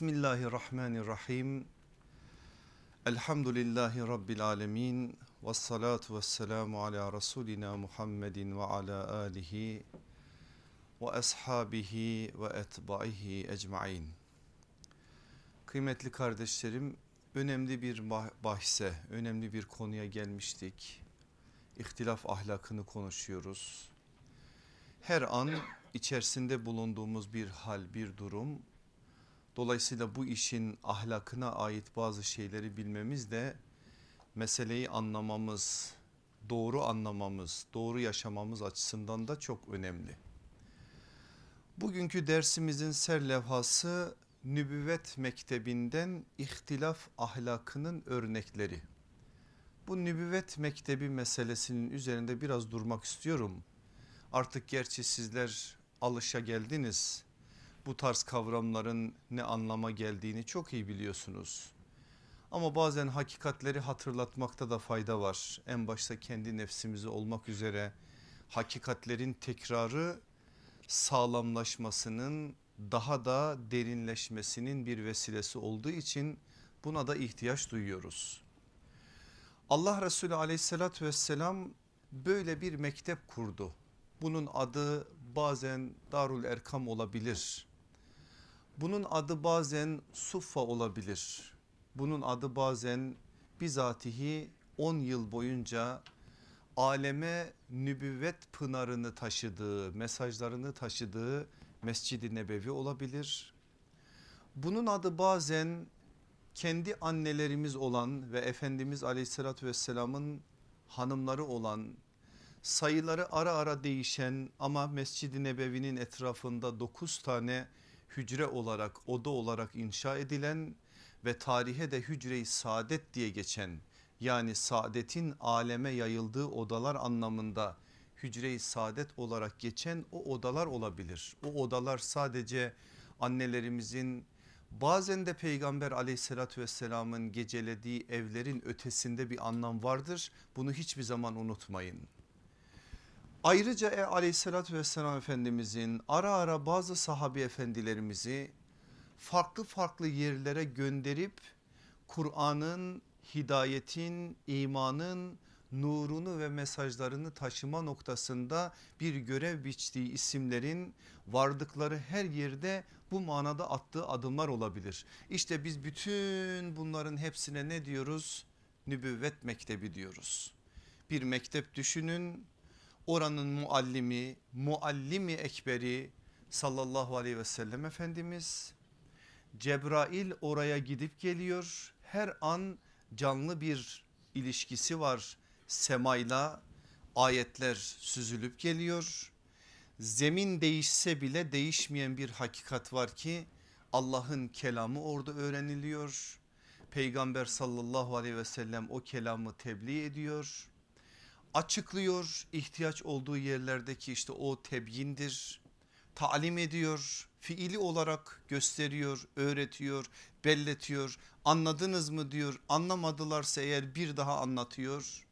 Bismillahirrahmanirrahim. Elhamdülillahi Rabbil alemin. Ve salatu ve selamu ala Resulina Muhammedin ve ala alihi ve ashabihi ve etbaihi ecmain. Kıymetli kardeşlerim önemli bir bahse, önemli bir konuya gelmiştik. İhtilaf ahlakını konuşuyoruz. Her an içerisinde bulunduğumuz bir hal, bir durum Dolayısıyla bu işin ahlakına ait bazı şeyleri bilmemiz de meseleyi anlamamız, doğru anlamamız, doğru yaşamamız açısından da çok önemli. Bugünkü dersimizin serlevhası nübüvvet mektebinden ihtilaf ahlakının örnekleri. Bu nübüvvet mektebi meselesinin üzerinde biraz durmak istiyorum. Artık gerçi sizler alışa geldiniz bu tarz kavramların ne anlama geldiğini çok iyi biliyorsunuz. Ama bazen hakikatleri hatırlatmakta da fayda var. En başta kendi nefsimizi olmak üzere hakikatlerin tekrarı sağlamlaşmasının daha da derinleşmesinin bir vesilesi olduğu için buna da ihtiyaç duyuyoruz. Allah Resulü aleyhissalatü vesselam böyle bir mektep kurdu. Bunun adı bazen Darul Erkam olabilir. Bunun adı bazen suffa olabilir. Bunun adı bazen bizatihi 10 yıl boyunca aleme nübüvvet pınarını taşıdığı, mesajlarını taşıdığı Mescid-i Nebevi olabilir. Bunun adı bazen kendi annelerimiz olan ve Efendimiz aleyhissalatü vesselamın hanımları olan sayıları ara ara değişen ama Mescid-i Nebevi'nin etrafında 9 tane hücre olarak oda olarak inşa edilen ve tarihe de hücre-i saadet diye geçen yani saadetin aleme yayıldığı odalar anlamında hücre-i saadet olarak geçen o odalar olabilir. O odalar sadece annelerimizin bazen de peygamber aleyhissalatü vesselamın gecelediği evlerin ötesinde bir anlam vardır. Bunu hiçbir zaman unutmayın. Ayrıca e, aleyhissalatü vesselam efendimizin ara ara bazı sahabi efendilerimizi farklı farklı yerlere gönderip Kur'an'ın, hidayetin, imanın nurunu ve mesajlarını taşıma noktasında bir görev biçtiği isimlerin vardıkları her yerde bu manada attığı adımlar olabilir. İşte biz bütün bunların hepsine ne diyoruz? Nübüvvet mektebi diyoruz. Bir mektep düşünün oranın muallimi, muallimi ekberi sallallahu aleyhi ve sellem Efendimiz. Cebrail oraya gidip geliyor. Her an canlı bir ilişkisi var semayla. Ayetler süzülüp geliyor. Zemin değişse bile değişmeyen bir hakikat var ki Allah'ın kelamı orada öğreniliyor. Peygamber sallallahu aleyhi ve sellem o kelamı tebliğ ediyor açıklıyor ihtiyaç olduğu yerlerdeki işte o tebyindir. Talim ediyor fiili olarak gösteriyor öğretiyor belletiyor. Anladınız mı diyor anlamadılarsa eğer bir daha anlatıyor.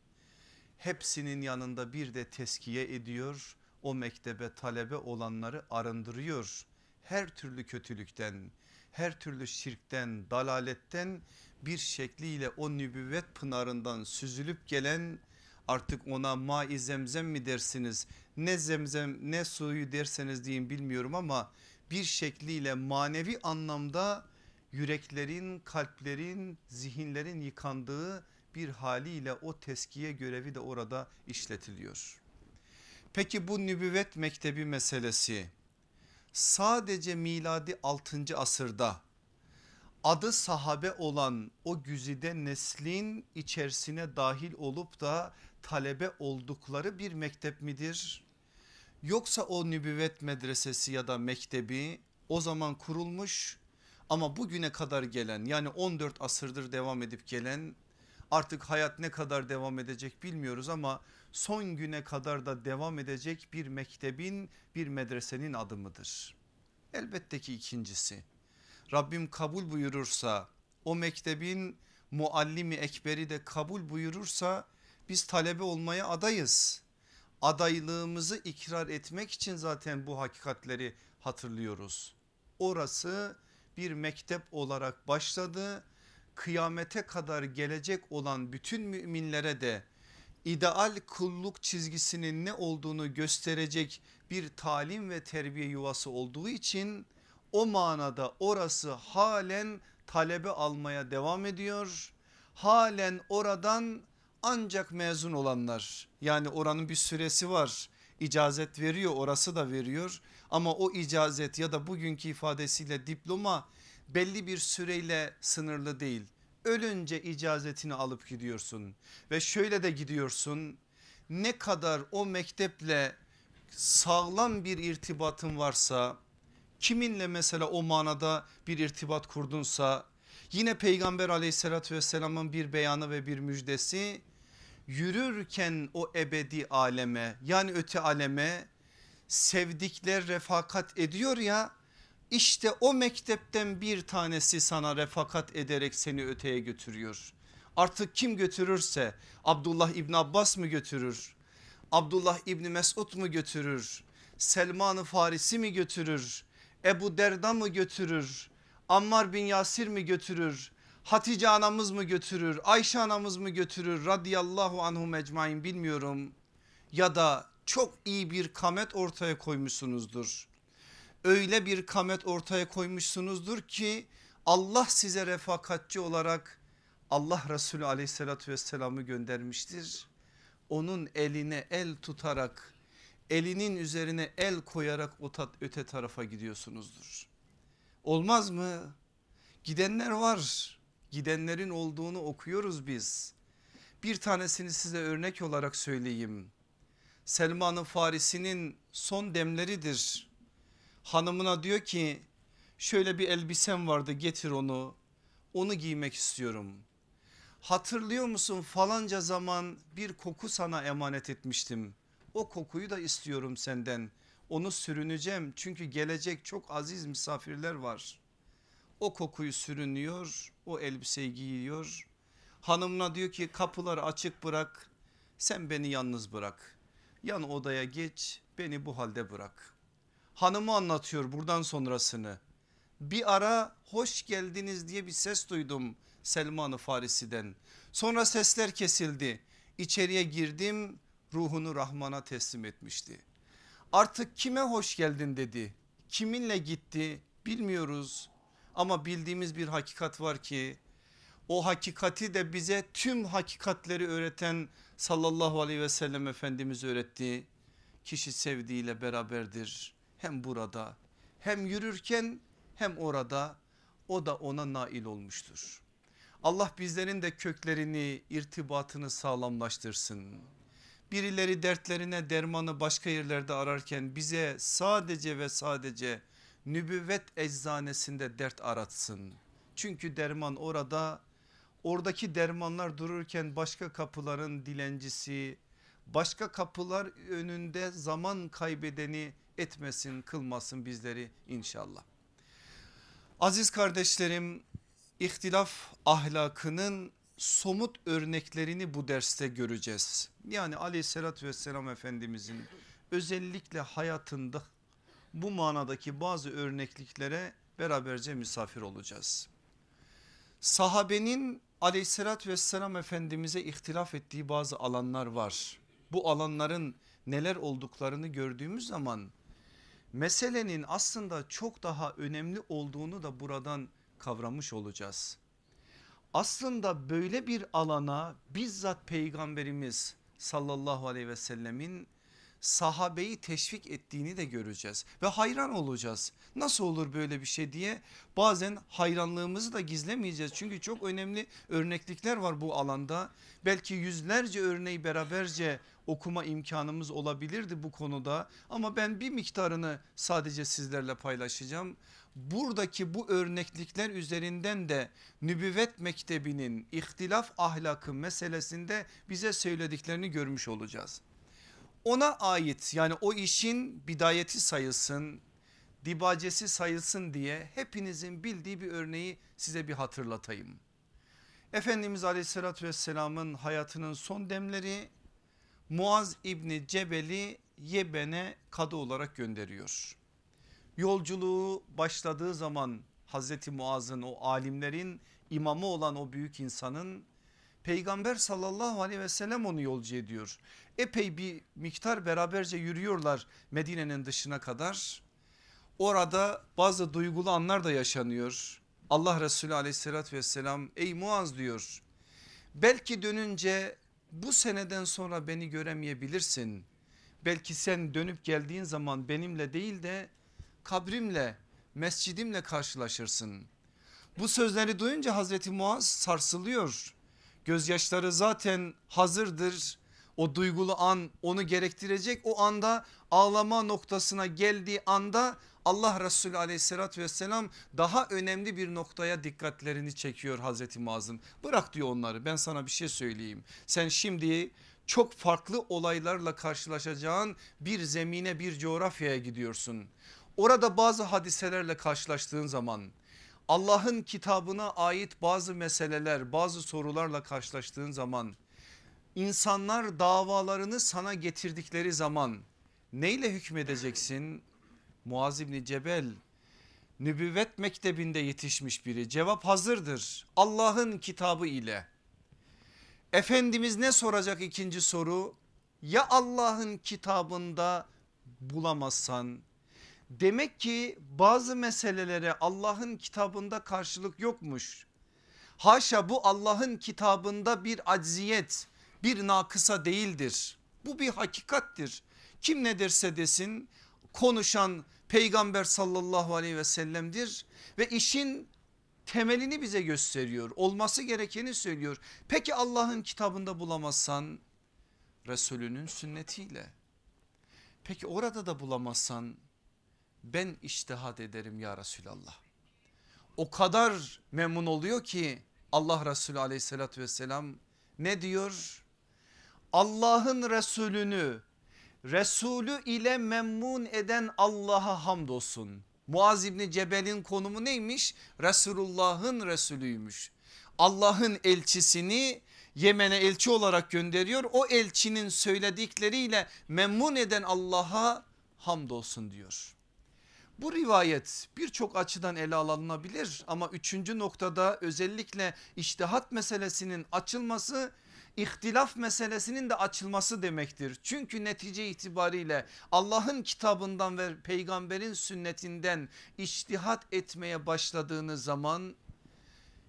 Hepsinin yanında bir de teskiye ediyor. O mektebe talebe olanları arındırıyor. Her türlü kötülükten her türlü şirkten dalaletten bir şekliyle o nübüvvet pınarından süzülüp gelen artık ona mai zemzem mi dersiniz ne zemzem ne suyu derseniz deyin bilmiyorum ama bir şekliyle manevi anlamda yüreklerin kalplerin zihinlerin yıkandığı bir haliyle o teskiye görevi de orada işletiliyor. Peki bu nübüvvet mektebi meselesi sadece miladi 6. asırda adı sahabe olan o güzide neslin içerisine dahil olup da talebe oldukları bir mektep midir? Yoksa o nübüvvet medresesi ya da mektebi o zaman kurulmuş ama bugüne kadar gelen yani 14 asırdır devam edip gelen artık hayat ne kadar devam edecek bilmiyoruz ama son güne kadar da devam edecek bir mektebin bir medresenin adı mıdır? Elbette ki ikincisi Rabbim kabul buyurursa o mektebin muallimi ekberi de kabul buyurursa biz talebe olmaya adayız. Adaylığımızı ikrar etmek için zaten bu hakikatleri hatırlıyoruz. Orası bir mektep olarak başladı. Kıyamete kadar gelecek olan bütün müminlere de ideal kulluk çizgisinin ne olduğunu gösterecek bir talim ve terbiye yuvası olduğu için o manada orası halen talebe almaya devam ediyor. Halen oradan ancak mezun olanlar yani oranın bir süresi var icazet veriyor orası da veriyor ama o icazet ya da bugünkü ifadesiyle diploma belli bir süreyle sınırlı değil. Ölünce icazetini alıp gidiyorsun ve şöyle de gidiyorsun ne kadar o mekteple sağlam bir irtibatın varsa kiminle mesela o manada bir irtibat kurdunsa yine peygamber aleyhissalatü vesselamın bir beyanı ve bir müjdesi yürürken o ebedi aleme yani öte aleme sevdikler refakat ediyor ya işte o mektepten bir tanesi sana refakat ederek seni öteye götürüyor. Artık kim götürürse Abdullah İbn Abbas mı götürür? Abdullah İbni Mesud mu götürür? Selman-ı Farisi mi götürür? Ebu Derda mı götürür? Ammar bin Yasir mi götürür? Hatice anamız mı götürür? Ayşe anamız mı götürür? Radıyallahu anhum ecmain bilmiyorum. Ya da çok iyi bir kamet ortaya koymuşsunuzdur. Öyle bir kamet ortaya koymuşsunuzdur ki Allah size refakatçi olarak Allah Resulü aleyhissalatü vesselam'ı göndermiştir. Onun eline el tutarak elinin üzerine el koyarak öte tarafa gidiyorsunuzdur. Olmaz mı? Gidenler var. Gidenlerin olduğunu okuyoruz biz. Bir tanesini size örnek olarak söyleyeyim. Selman-ı Farisi'nin son demleridir. Hanımına diyor ki şöyle bir elbisem vardı getir onu. Onu giymek istiyorum. Hatırlıyor musun falanca zaman bir koku sana emanet etmiştim. O kokuyu da istiyorum senden. Onu sürüneceğim çünkü gelecek çok aziz misafirler var. O kokuyu sürünüyor o elbiseyi giyiyor. Hanımına diyor ki kapıları açık bırak sen beni yalnız bırak. Yan odaya geç beni bu halde bırak. Hanımı anlatıyor buradan sonrasını. Bir ara hoş geldiniz diye bir ses duydum Selman-ı Farisi'den. Sonra sesler kesildi. İçeriye girdim ruhunu Rahman'a teslim etmişti. Artık kime hoş geldin dedi. Kiminle gitti bilmiyoruz. Ama bildiğimiz bir hakikat var ki o hakikati de bize tüm hakikatleri öğreten sallallahu aleyhi ve sellem Efendimiz öğretti. Kişi sevdiğiyle beraberdir hem burada hem yürürken hem orada o da ona nail olmuştur. Allah bizlerin de köklerini irtibatını sağlamlaştırsın. Birileri dertlerine dermanı başka yerlerde ararken bize sadece ve sadece nübüvvet eczanesinde dert aratsın. Çünkü derman orada oradaki dermanlar dururken başka kapıların dilencisi başka kapılar önünde zaman kaybedeni etmesin kılmasın bizleri inşallah. Aziz kardeşlerim ihtilaf ahlakının somut örneklerini bu derste göreceğiz. Yani aleyhissalatü vesselam efendimizin özellikle hayatında bu manadaki bazı örnekliklere beraberce misafir olacağız. Sahabenin aleyhissalatü vesselam efendimize ihtilaf ettiği bazı alanlar var. Bu alanların neler olduklarını gördüğümüz zaman meselenin aslında çok daha önemli olduğunu da buradan kavramış olacağız. Aslında böyle bir alana bizzat peygamberimiz sallallahu aleyhi ve sellemin sahabeyi teşvik ettiğini de göreceğiz ve hayran olacağız. Nasıl olur böyle bir şey diye bazen hayranlığımızı da gizlemeyeceğiz. Çünkü çok önemli örneklikler var bu alanda. Belki yüzlerce örneği beraberce okuma imkanımız olabilirdi bu konuda ama ben bir miktarını sadece sizlerle paylaşacağım. Buradaki bu örneklikler üzerinden de nübüvvet mektebinin ihtilaf ahlakı meselesinde bize söylediklerini görmüş olacağız ona ait yani o işin bidayeti sayılsın dibacesi sayılsın diye hepinizin bildiği bir örneği size bir hatırlatayım. Efendimiz aleyhissalatü vesselamın hayatının son demleri Muaz İbni Cebel'i Yeben'e kadı olarak gönderiyor. Yolculuğu başladığı zaman Hazreti Muaz'ın o alimlerin imamı olan o büyük insanın Peygamber sallallahu aleyhi ve sellem onu yolcu ediyor. Epey bir miktar beraberce yürüyorlar Medine'nin dışına kadar. Orada bazı duygulu anlar da yaşanıyor. Allah Resulü aleyhissalatü vesselam ey Muaz diyor. Belki dönünce bu seneden sonra beni göremeyebilirsin. Belki sen dönüp geldiğin zaman benimle değil de kabrimle mescidimle karşılaşırsın. Bu sözleri duyunca Hazreti Muaz sarsılıyor. Gözyaşları zaten hazırdır. O duygulu an onu gerektirecek o anda ağlama noktasına geldiği anda Allah Resulü aleyhissalatü vesselam daha önemli bir noktaya dikkatlerini çekiyor Hazreti Muaz'ın. Bırak diyor onları ben sana bir şey söyleyeyim. Sen şimdi çok farklı olaylarla karşılaşacağın bir zemine bir coğrafyaya gidiyorsun. Orada bazı hadiselerle karşılaştığın zaman Allah'ın kitabına ait bazı meseleler bazı sorularla karşılaştığın zaman insanlar davalarını sana getirdikleri zaman neyle hükmedeceksin? Muaz İbni Cebel nübüvvet mektebinde yetişmiş biri cevap hazırdır Allah'ın kitabı ile. Efendimiz ne soracak ikinci soru? Ya Allah'ın kitabında bulamazsan demek ki bazı meselelere Allah'ın kitabında karşılık yokmuş. Haşa bu Allah'ın kitabında bir acziyet bir nakısa değildir. Bu bir hakikattir. Kim ne derse desin konuşan peygamber sallallahu aleyhi ve sellem'dir ve işin temelini bize gösteriyor. Olması gerekeni söylüyor. Peki Allah'ın kitabında bulamazsan Resulünün sünnetiyle. Peki orada da bulamazsan ben iştihad ederim ya Resulallah. O kadar memnun oluyor ki Allah Resulü aleyhissalatü vesselam ne diyor? Allah'ın Resulünü Resulü ile memnun eden Allah'a hamdolsun. Muaz İbni Cebel'in konumu neymiş? Resulullah'ın Resulüymüş. Allah'ın elçisini Yemen'e elçi olarak gönderiyor. O elçinin söyledikleriyle memnun eden Allah'a hamdolsun diyor. Bu rivayet birçok açıdan ele alınabilir ama üçüncü noktada özellikle iştihat meselesinin açılması ihtilaf meselesinin de açılması demektir. Çünkü netice itibariyle Allah'ın kitabından ve peygamberin sünnetinden iştihat etmeye başladığınız zaman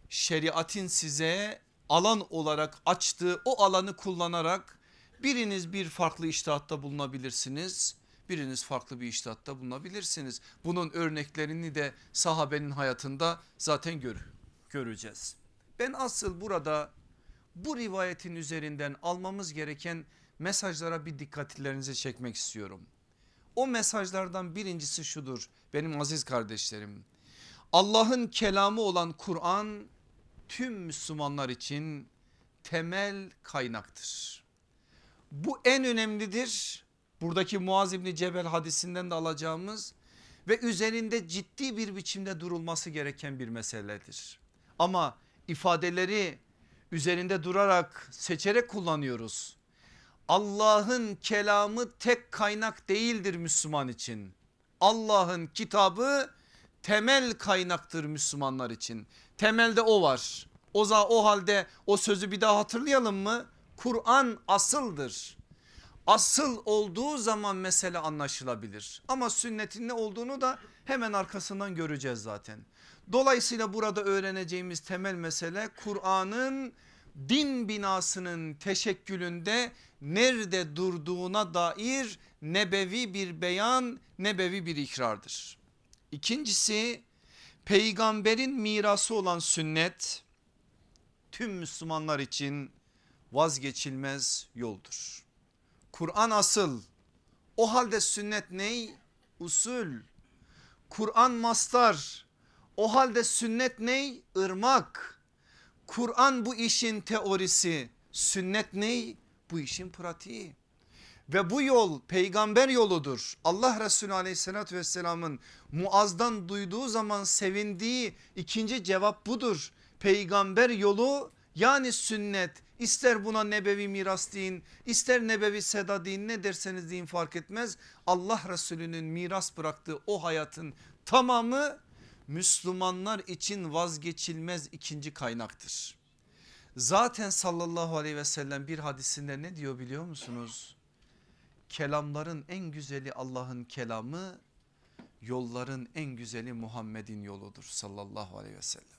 şeriatin size alan olarak açtığı o alanı kullanarak biriniz bir farklı iştihatta bulunabilirsiniz. Biriniz farklı bir iştihatta bulunabilirsiniz. Bunun örneklerini de sahabenin hayatında zaten gör, göreceğiz. Ben asıl burada bu rivayetin üzerinden almamız gereken mesajlara bir dikkatlerinizi çekmek istiyorum. O mesajlardan birincisi şudur benim aziz kardeşlerim. Allah'ın kelamı olan Kur'an tüm Müslümanlar için temel kaynaktır. Bu en önemlidir. Buradaki Muaz İbni Cebel hadisinden de alacağımız ve üzerinde ciddi bir biçimde durulması gereken bir meseledir. Ama ifadeleri üzerinde durarak seçerek kullanıyoruz. Allah'ın kelamı tek kaynak değildir Müslüman için. Allah'ın kitabı temel kaynaktır Müslümanlar için. Temelde o var. O, o halde o sözü bir daha hatırlayalım mı? Kur'an asıldır. Asıl olduğu zaman mesele anlaşılabilir. Ama sünnetin ne olduğunu da hemen arkasından göreceğiz zaten. Dolayısıyla burada öğreneceğimiz temel mesele Kur'an'ın din binasının teşekkülünde nerede durduğuna dair nebevi bir beyan, nebevi bir ikrardır. İkincisi peygamberin mirası olan sünnet tüm Müslümanlar için vazgeçilmez yoldur. Kur'an asıl o halde sünnet ney? Usul. Kur'an mastar o halde sünnet ney? Irmak. Kur'an bu işin teorisi sünnet ney? Bu işin pratiği. Ve bu yol peygamber yoludur. Allah Resulü aleyhissalatü vesselamın Muaz'dan duyduğu zaman sevindiği ikinci cevap budur. Peygamber yolu yani sünnet ister buna nebevi miras deyin ister nebevi seda deyin ne derseniz deyin fark etmez. Allah Resulü'nün miras bıraktığı o hayatın tamamı Müslümanlar için vazgeçilmez ikinci kaynaktır. Zaten sallallahu aleyhi ve sellem bir hadisinde ne diyor biliyor musunuz? Kelamların en güzeli Allah'ın kelamı, yolların en güzeli Muhammed'in yoludur sallallahu aleyhi ve sellem.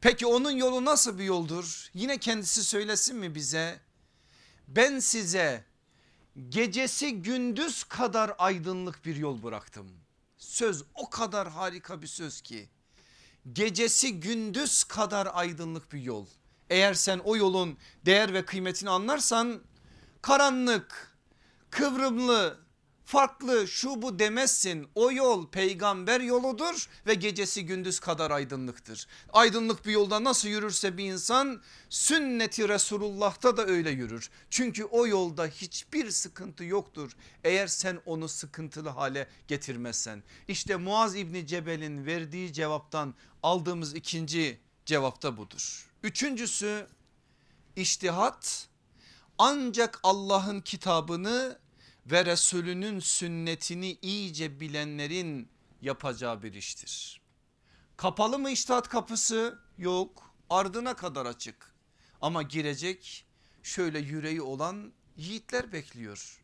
Peki onun yolu nasıl bir yoldur? Yine kendisi söylesin mi bize? Ben size gecesi gündüz kadar aydınlık bir yol bıraktım. Söz o kadar harika bir söz ki gecesi gündüz kadar aydınlık bir yol. Eğer sen o yolun değer ve kıymetini anlarsan karanlık, kıvrımlı, farklı şu bu demezsin. O yol peygamber yoludur ve gecesi gündüz kadar aydınlıktır. Aydınlık bir yolda nasıl yürürse bir insan sünneti Resulullah'ta da öyle yürür. Çünkü o yolda hiçbir sıkıntı yoktur. Eğer sen onu sıkıntılı hale getirmezsen. İşte Muaz İbni Cebel'in verdiği cevaptan aldığımız ikinci cevapta budur. Üçüncüsü iştihat ancak Allah'ın kitabını ve Resulünün sünnetini iyice bilenlerin yapacağı bir iştir. Kapalı mı iştahat kapısı? Yok ardına kadar açık ama girecek şöyle yüreği olan yiğitler bekliyor.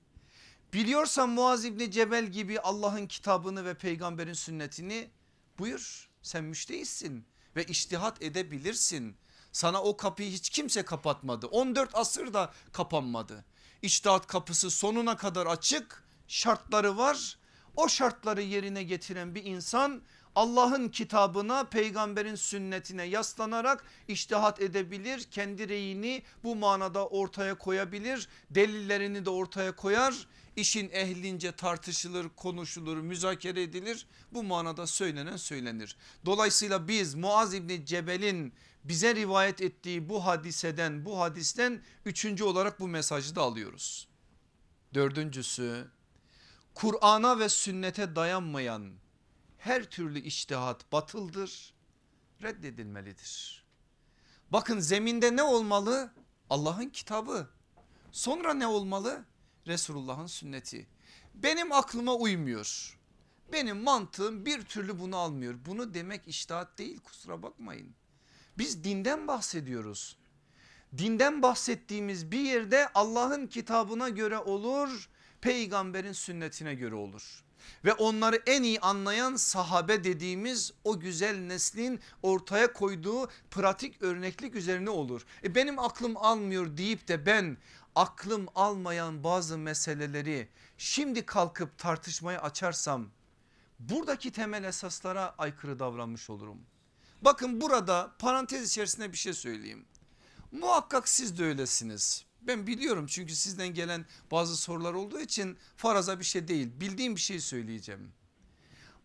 Biliyorsan Muaz İbni Cebel gibi Allah'ın kitabını ve peygamberin sünnetini buyur sen müştehitsin ve iştihat edebilirsin. Sana o kapıyı hiç kimse kapatmadı 14 asır da kapanmadı. İçtihat kapısı sonuna kadar açık şartları var. O şartları yerine getiren bir insan Allah'ın kitabına peygamberin sünnetine yaslanarak iştihat edebilir. Kendi reyini bu manada ortaya koyabilir. Delillerini de ortaya koyar. İşin ehlince tartışılır, konuşulur, müzakere edilir. Bu manada söylenen söylenir. Dolayısıyla biz Muaz İbni Cebel'in bize rivayet ettiği bu hadiseden bu hadisten üçüncü olarak bu mesajı da alıyoruz. Dördüncüsü Kur'an'a ve sünnete dayanmayan her türlü iştihat batıldır reddedilmelidir. Bakın zeminde ne olmalı? Allah'ın kitabı. Sonra ne olmalı? Resulullah'ın sünneti. Benim aklıma uymuyor. Benim mantığım bir türlü bunu almıyor. Bunu demek iştihat değil kusura bakmayın. Biz dinden bahsediyoruz. Dinden bahsettiğimiz bir yerde Allah'ın kitabına göre olur, peygamberin sünnetine göre olur. Ve onları en iyi anlayan sahabe dediğimiz o güzel neslin ortaya koyduğu pratik örneklik üzerine olur. E benim aklım almıyor deyip de ben aklım almayan bazı meseleleri şimdi kalkıp tartışmaya açarsam buradaki temel esaslara aykırı davranmış olurum. Bakın burada parantez içerisinde bir şey söyleyeyim. Muhakkak siz de öylesiniz. Ben biliyorum çünkü sizden gelen bazı sorular olduğu için faraza bir şey değil. Bildiğim bir şey söyleyeceğim.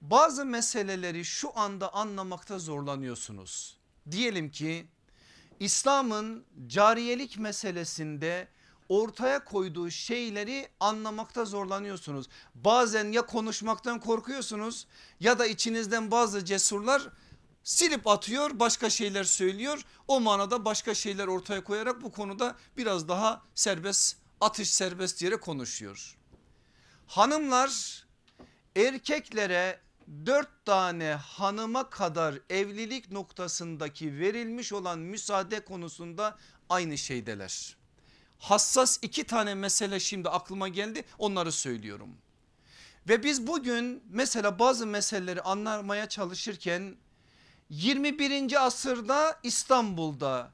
Bazı meseleleri şu anda anlamakta zorlanıyorsunuz. Diyelim ki İslam'ın cariyelik meselesinde ortaya koyduğu şeyleri anlamakta zorlanıyorsunuz. Bazen ya konuşmaktan korkuyorsunuz ya da içinizden bazı cesurlar silip atıyor başka şeyler söylüyor o manada başka şeyler ortaya koyarak bu konuda biraz daha serbest atış serbest yere konuşuyor. Hanımlar erkeklere dört tane hanıma kadar evlilik noktasındaki verilmiş olan müsaade konusunda aynı şeydeler. Hassas iki tane mesele şimdi aklıma geldi onları söylüyorum. Ve biz bugün mesela bazı meseleleri anlamaya çalışırken 21. asırda İstanbul'da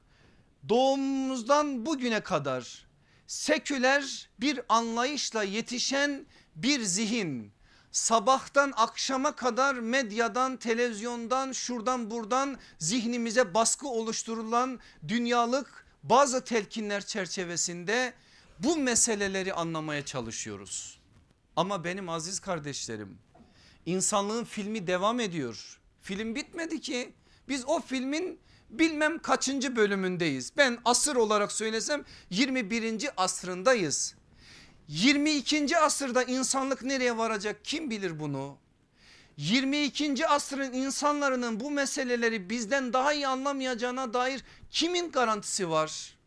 doğumumuzdan bugüne kadar seküler bir anlayışla yetişen bir zihin sabahtan akşama kadar medyadan televizyondan şuradan buradan zihnimize baskı oluşturulan dünyalık bazı telkinler çerçevesinde bu meseleleri anlamaya çalışıyoruz. Ama benim aziz kardeşlerim insanlığın filmi devam ediyor. Film bitmedi ki biz o filmin bilmem kaçıncı bölümündeyiz. Ben asır olarak söylesem 21. asrındayız. 22. asırda insanlık nereye varacak kim bilir bunu? 22. asrın insanların bu meseleleri bizden daha iyi anlamayacağına dair kimin garantisi var?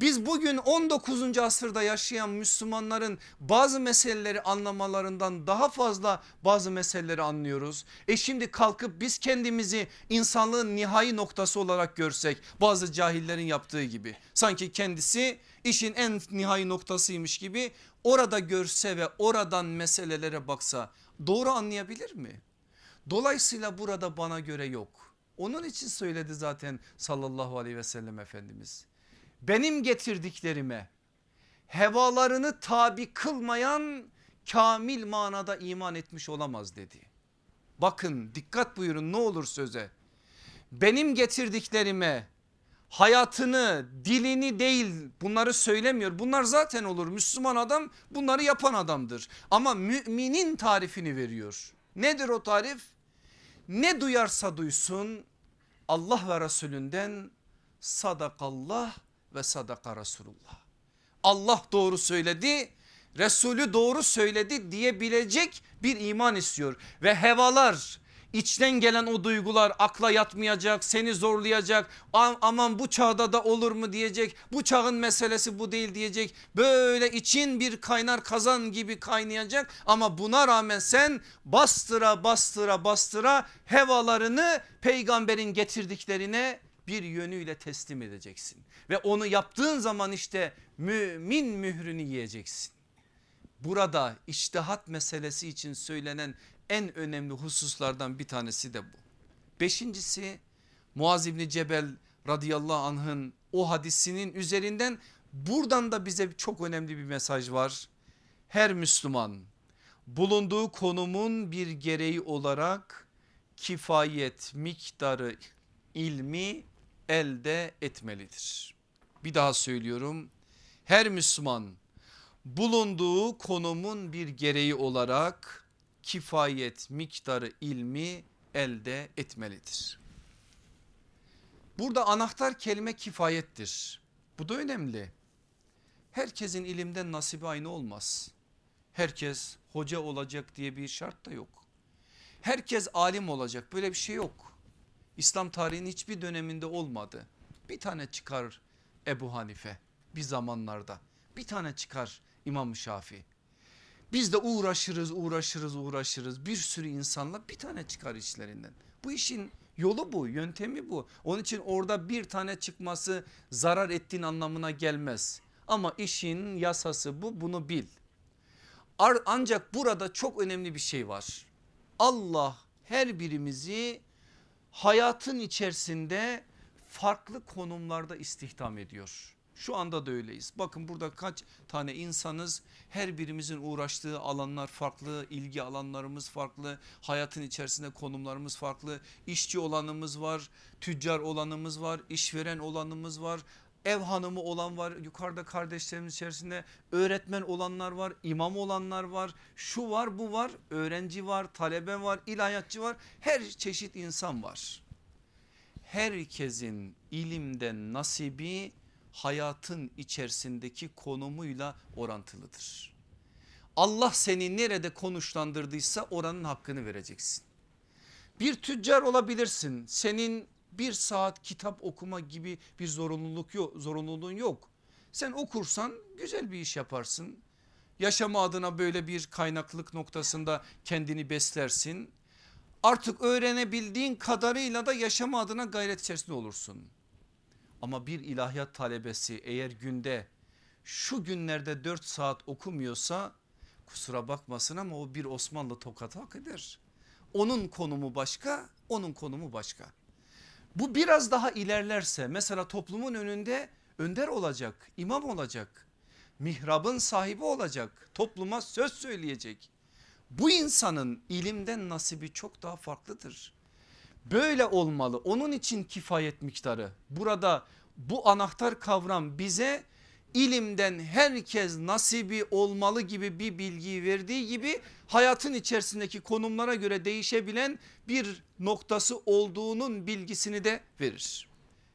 Biz bugün 19. asırda yaşayan Müslümanların bazı meseleleri anlamalarından daha fazla bazı meseleleri anlıyoruz. E şimdi kalkıp biz kendimizi insanlığın nihai noktası olarak görsek bazı cahillerin yaptığı gibi sanki kendisi işin en nihai noktasıymış gibi orada görse ve oradan meselelere baksa doğru anlayabilir mi? Dolayısıyla burada bana göre yok. Onun için söyledi zaten sallallahu aleyhi ve sellem Efendimiz. Benim getirdiklerime hevalarını tabi kılmayan kamil manada iman etmiş olamaz dedi. Bakın dikkat buyurun ne olur söze. Benim getirdiklerime hayatını dilini değil bunları söylemiyor. Bunlar zaten olur Müslüman adam bunları yapan adamdır. Ama müminin tarifini veriyor. Nedir o tarif? Ne duyarsa duysun Allah ve Resulünden sadakallah ve sadaka Resulullah. Allah doğru söyledi Resulü doğru söyledi diyebilecek bir iman istiyor. Ve hevalar içten gelen o duygular akla yatmayacak seni zorlayacak aman bu çağda da olur mu? diyecek bu çağın meselesi bu değil. diyecek. Böyle için bir kaynar kazan gibi kaynayacak. Ama buna rağmen sen bastıra bastıra bastıra hevalarını peygamberin getirdiklerine bir yönüyle teslim edeceksin ve onu yaptığın zaman işte mümin mührünü yiyeceksin. Burada iştihat meselesi için söylenen en önemli hususlardan bir tanesi de bu. Beşincisi Muaz İbni Cebel radıyallahu anh'ın o hadisinin üzerinden buradan da bize çok önemli bir mesaj var. Her Müslüman bulunduğu konumun bir gereği olarak kifayet miktarı ilmi elde etmelidir. Bir daha söylüyorum. Her Müslüman bulunduğu konumun bir gereği olarak kifayet miktarı ilmi elde etmelidir. Burada anahtar kelime kifayettir. Bu da önemli. Herkesin ilimden nasibi aynı olmaz. Herkes hoca olacak diye bir şart da yok. Herkes alim olacak böyle bir şey yok. İslam tarihinin hiçbir döneminde olmadı. Bir tane çıkar Ebu Hanife bir zamanlarda. Bir tane çıkar İmam Şafii. Biz de uğraşırız uğraşırız uğraşırız bir sürü insanla bir tane çıkar içlerinden. Bu işin yolu bu yöntemi bu. Onun için orada bir tane çıkması zarar ettiğin anlamına gelmez. Ama işin yasası bu bunu bil. Ancak burada çok önemli bir şey var. Allah her birimizi hayatın içerisinde farklı konumlarda istihdam ediyor. Şu anda da öyleyiz. Bakın burada kaç tane insanız her birimizin uğraştığı alanlar farklı, ilgi alanlarımız farklı, hayatın içerisinde konumlarımız farklı. İşçi olanımız var, tüccar olanımız var, işveren olanımız var, ev hanımı olan var yukarıda kardeşlerimiz içerisinde öğretmen olanlar var imam olanlar var şu var bu var öğrenci var talebe var ilahiyatçı var her çeşit insan var. Herkesin ilimden nasibi hayatın içerisindeki konumuyla orantılıdır. Allah seni nerede konuşlandırdıysa oranın hakkını vereceksin. Bir tüccar olabilirsin. Senin bir saat kitap okuma gibi bir zorunluluk yok, zorunluluğun yok. Sen okursan güzel bir iş yaparsın. Yaşama adına böyle bir kaynaklık noktasında kendini beslersin. Artık öğrenebildiğin kadarıyla da yaşama adına gayret içerisinde olursun. Ama bir ilahiyat talebesi eğer günde şu günlerde 4 saat okumuyorsa kusura bakmasın ama o bir Osmanlı tokatı hak eder. Onun konumu başka onun konumu başka. Bu biraz daha ilerlerse mesela toplumun önünde önder olacak imam olacak mihrabın sahibi olacak topluma söz söyleyecek. Bu insanın ilimden nasibi çok daha farklıdır. Böyle olmalı onun için kifayet miktarı burada bu anahtar kavram bize ilimden herkes nasibi olmalı gibi bir bilgiyi verdiği gibi hayatın içerisindeki konumlara göre değişebilen bir noktası olduğunun bilgisini de verir.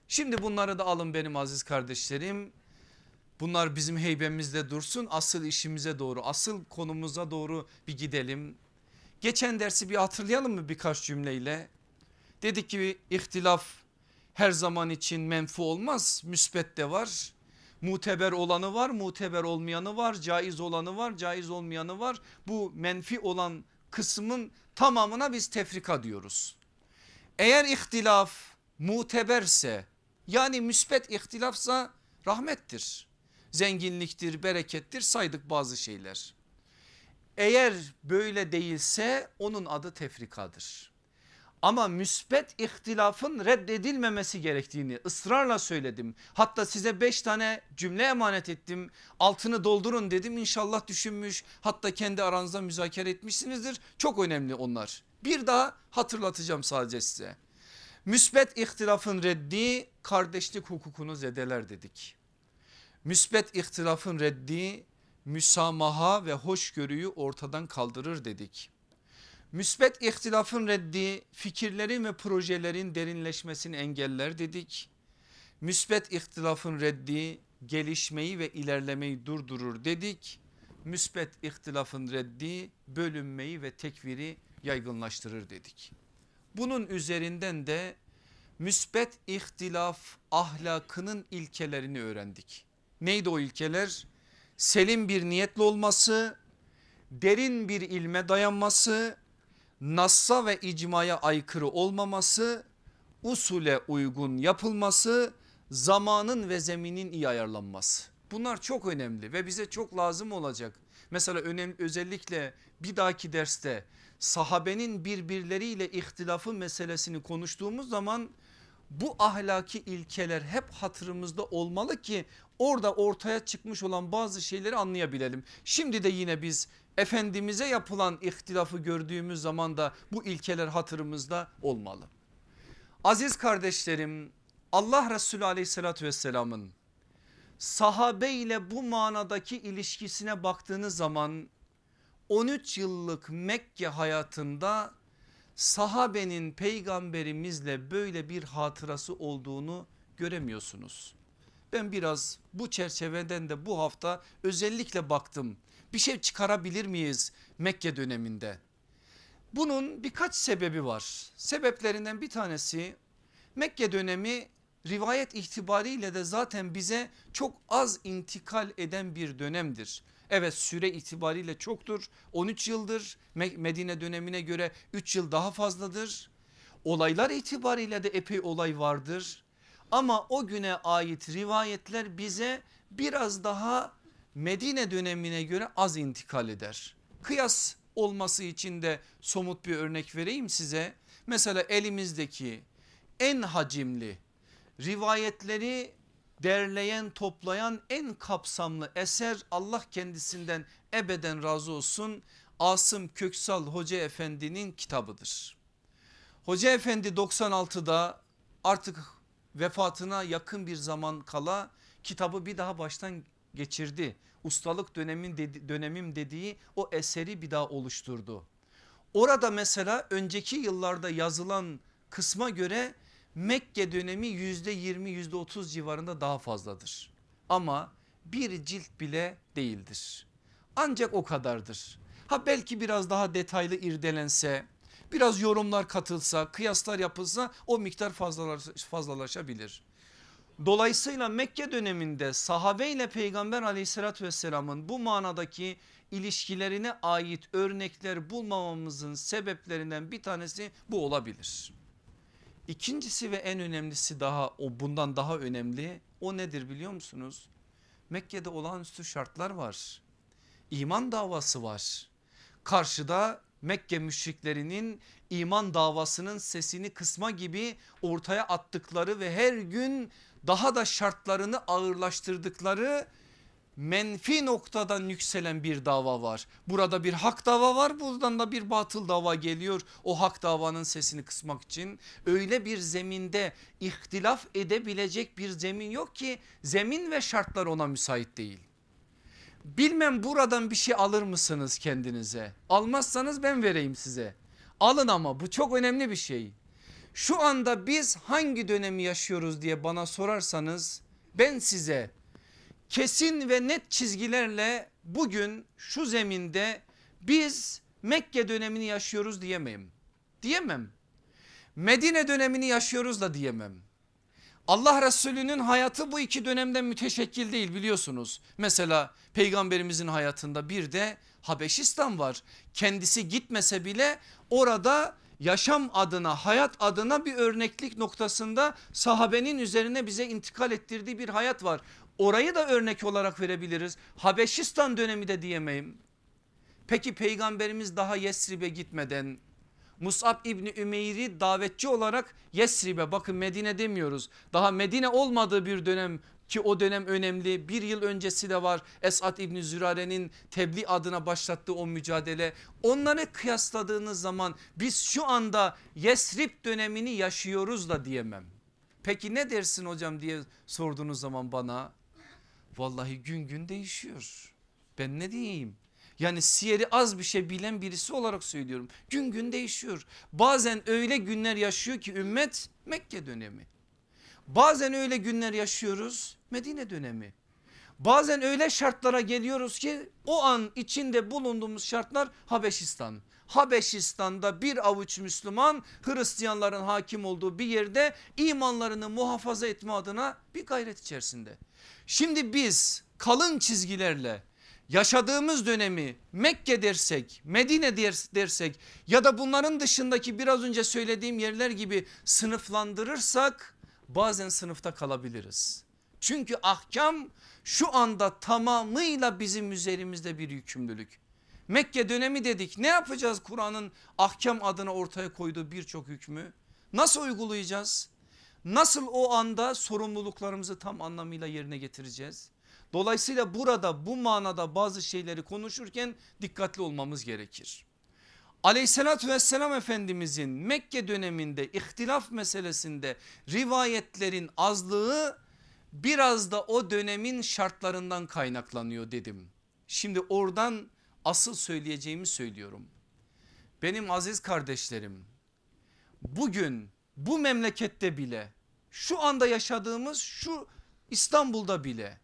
Şimdi bunları da alın benim aziz kardeşlerim. Bunlar bizim heybemizde dursun asıl işimize doğru asıl konumuza doğru bir gidelim. Geçen dersi bir hatırlayalım mı birkaç cümleyle? Dedik ki ihtilaf her zaman için menfu olmaz müsbet de var. Muteber olanı var, muteber olmayanı var, caiz olanı var, caiz olmayanı var. Bu menfi olan kısmın tamamına biz tefrika diyoruz. Eğer ihtilaf muteberse yani müsbet ihtilafsa rahmettir. Zenginliktir, berekettir saydık bazı şeyler. Eğer böyle değilse onun adı tefrikadır. Ama müsbet ihtilafın reddedilmemesi gerektiğini ısrarla söyledim. Hatta size beş tane cümle emanet ettim. Altını doldurun dedim inşallah düşünmüş. Hatta kendi aranızda müzakere etmişsinizdir. Çok önemli onlar. Bir daha hatırlatacağım sadece size. Müsbet ihtilafın reddi kardeşlik hukukunu zedeler dedik. Müsbet ihtilafın reddi müsamaha ve hoşgörüyü ortadan kaldırır dedik. Müsbet ihtilafın reddi fikirlerin ve projelerin derinleşmesini engeller dedik. Müsbet ihtilafın reddi gelişmeyi ve ilerlemeyi durdurur dedik. Müsbet ihtilafın reddi bölünmeyi ve tekviri yaygınlaştırır dedik. Bunun üzerinden de müsbet ihtilaf ahlakının ilkelerini öğrendik. Neydi o ilkeler? Selim bir niyetli olması, derin bir ilme dayanması, nassa ve icmaya aykırı olmaması, usule uygun yapılması, zamanın ve zeminin iyi ayarlanması. Bunlar çok önemli ve bize çok lazım olacak. Mesela önemli özellikle bir dahaki derste sahabenin birbirleriyle ihtilafı meselesini konuştuğumuz zaman bu ahlaki ilkeler hep hatırımızda olmalı ki orada ortaya çıkmış olan bazı şeyleri anlayabilelim. Şimdi de yine biz Efendimiz'e yapılan ihtilafı gördüğümüz zaman da bu ilkeler hatırımızda olmalı. Aziz kardeşlerim Allah Resulü aleyhissalatü vesselamın sahabe ile bu manadaki ilişkisine baktığınız zaman 13 yıllık Mekke hayatında sahabenin peygamberimizle böyle bir hatırası olduğunu göremiyorsunuz. Ben biraz bu çerçeveden de bu hafta özellikle baktım. Bir şey çıkarabilir miyiz Mekke döneminde? Bunun birkaç sebebi var. Sebeplerinden bir tanesi Mekke dönemi rivayet itibariyle de zaten bize çok az intikal eden bir dönemdir. Evet süre itibariyle çoktur 13 yıldır Medine dönemine göre 3 yıl daha fazladır. Olaylar itibariyle de epey olay vardır. Ama o güne ait rivayetler bize biraz daha Medine dönemine göre az intikal eder. Kıyas olması için de somut bir örnek vereyim size. Mesela elimizdeki en hacimli rivayetleri derleyen toplayan en kapsamlı eser Allah kendisinden ebeden razı olsun Asım Köksal Hoca Efendi'nin kitabıdır. Hoca Efendi 96'da artık vefatına yakın bir zaman kala kitabı bir daha baştan geçirdi. Ustalık dönemin dedi, dönemim dediği o eseri bir daha oluşturdu. Orada mesela önceki yıllarda yazılan kısma göre Mekke dönemi yüzde yirmi yüzde otuz civarında daha fazladır. Ama bir cilt bile değildir. Ancak o kadardır. Ha belki biraz daha detaylı irdelense biraz yorumlar katılsa kıyaslar yapılsa o miktar fazlalaşabilir. Dolayısıyla Mekke döneminde sahabe ile peygamber aleyhissalatü vesselamın bu manadaki ilişkilerine ait örnekler bulmamamızın sebeplerinden bir tanesi bu olabilir. İkincisi ve en önemlisi daha o bundan daha önemli o nedir biliyor musunuz? Mekke'de olağanüstü şartlar var. İman davası var. Karşıda Mekke müşriklerinin iman davasının sesini kısma gibi ortaya attıkları ve her gün daha da şartlarını ağırlaştırdıkları menfi noktadan yükselen bir dava var. Burada bir hak dava var buradan da bir batıl dava geliyor. O hak davanın sesini kısmak için öyle bir zeminde ihtilaf edebilecek bir zemin yok ki zemin ve şartlar ona müsait değil. Bilmem buradan bir şey alır mısınız kendinize? Almazsanız ben vereyim size. Alın ama bu çok önemli bir şey. Şu anda biz hangi dönemi yaşıyoruz diye bana sorarsanız ben size kesin ve net çizgilerle bugün şu zeminde biz Mekke dönemini yaşıyoruz diyemem. Diyemem. Medine dönemini yaşıyoruz da diyemem. Allah Resulü'nün hayatı bu iki dönemden müteşekkil değil biliyorsunuz. Mesela peygamberimizin hayatında bir de Habeşistan var. Kendisi gitmese bile orada yaşam adına hayat adına bir örneklik noktasında sahabenin üzerine bize intikal ettirdiği bir hayat var. Orayı da örnek olarak verebiliriz. Habeşistan dönemi de diyemeyim. Peki peygamberimiz daha Yesrib'e gitmeden Musab İbni Ümeyr'i davetçi olarak Yesrib'e bakın Medine demiyoruz. Daha Medine olmadığı bir dönem ki o dönem önemli. Bir yıl öncesi de var. Esat İbni Zürare'nin tebliğ adına başlattığı o mücadele. Onları kıyasladığınız zaman biz şu anda Yesrib dönemini yaşıyoruz da diyemem. Peki ne dersin hocam diye sorduğunuz zaman bana? Vallahi gün gün değişiyor. Ben ne diyeyim yani siyeri az bir şey bilen birisi olarak söylüyorum. Gün gün değişiyor. Bazen öyle günler yaşıyor ki ümmet Mekke dönemi. Bazen öyle günler yaşıyoruz Medine dönemi. Bazen öyle şartlara geliyoruz ki o an içinde bulunduğumuz şartlar Habeşistan. Habeşistan'da bir avuç Müslüman Hristiyanların hakim olduğu bir yerde imanlarını muhafaza etme adına bir gayret içerisinde. Şimdi biz kalın çizgilerle yaşadığımız dönemi Mekke dersek Medine dersek ya da bunların dışındaki biraz önce söylediğim yerler gibi sınıflandırırsak bazen sınıfta kalabiliriz. Çünkü ahkam şu anda tamamıyla bizim üzerimizde bir yükümlülük. Mekke dönemi dedik ne yapacağız Kur'an'ın ahkam adına ortaya koyduğu birçok hükmü nasıl uygulayacağız? Nasıl o anda sorumluluklarımızı tam anlamıyla yerine getireceğiz? Dolayısıyla burada bu manada bazı şeyleri konuşurken dikkatli olmamız gerekir. Aleyhissalatü vesselam Efendimizin Mekke döneminde ihtilaf meselesinde rivayetlerin azlığı biraz da o dönemin şartlarından kaynaklanıyor dedim. Şimdi oradan asıl söyleyeceğimi söylüyorum. Benim aziz kardeşlerim bugün bu memlekette bile şu anda yaşadığımız şu İstanbul'da bile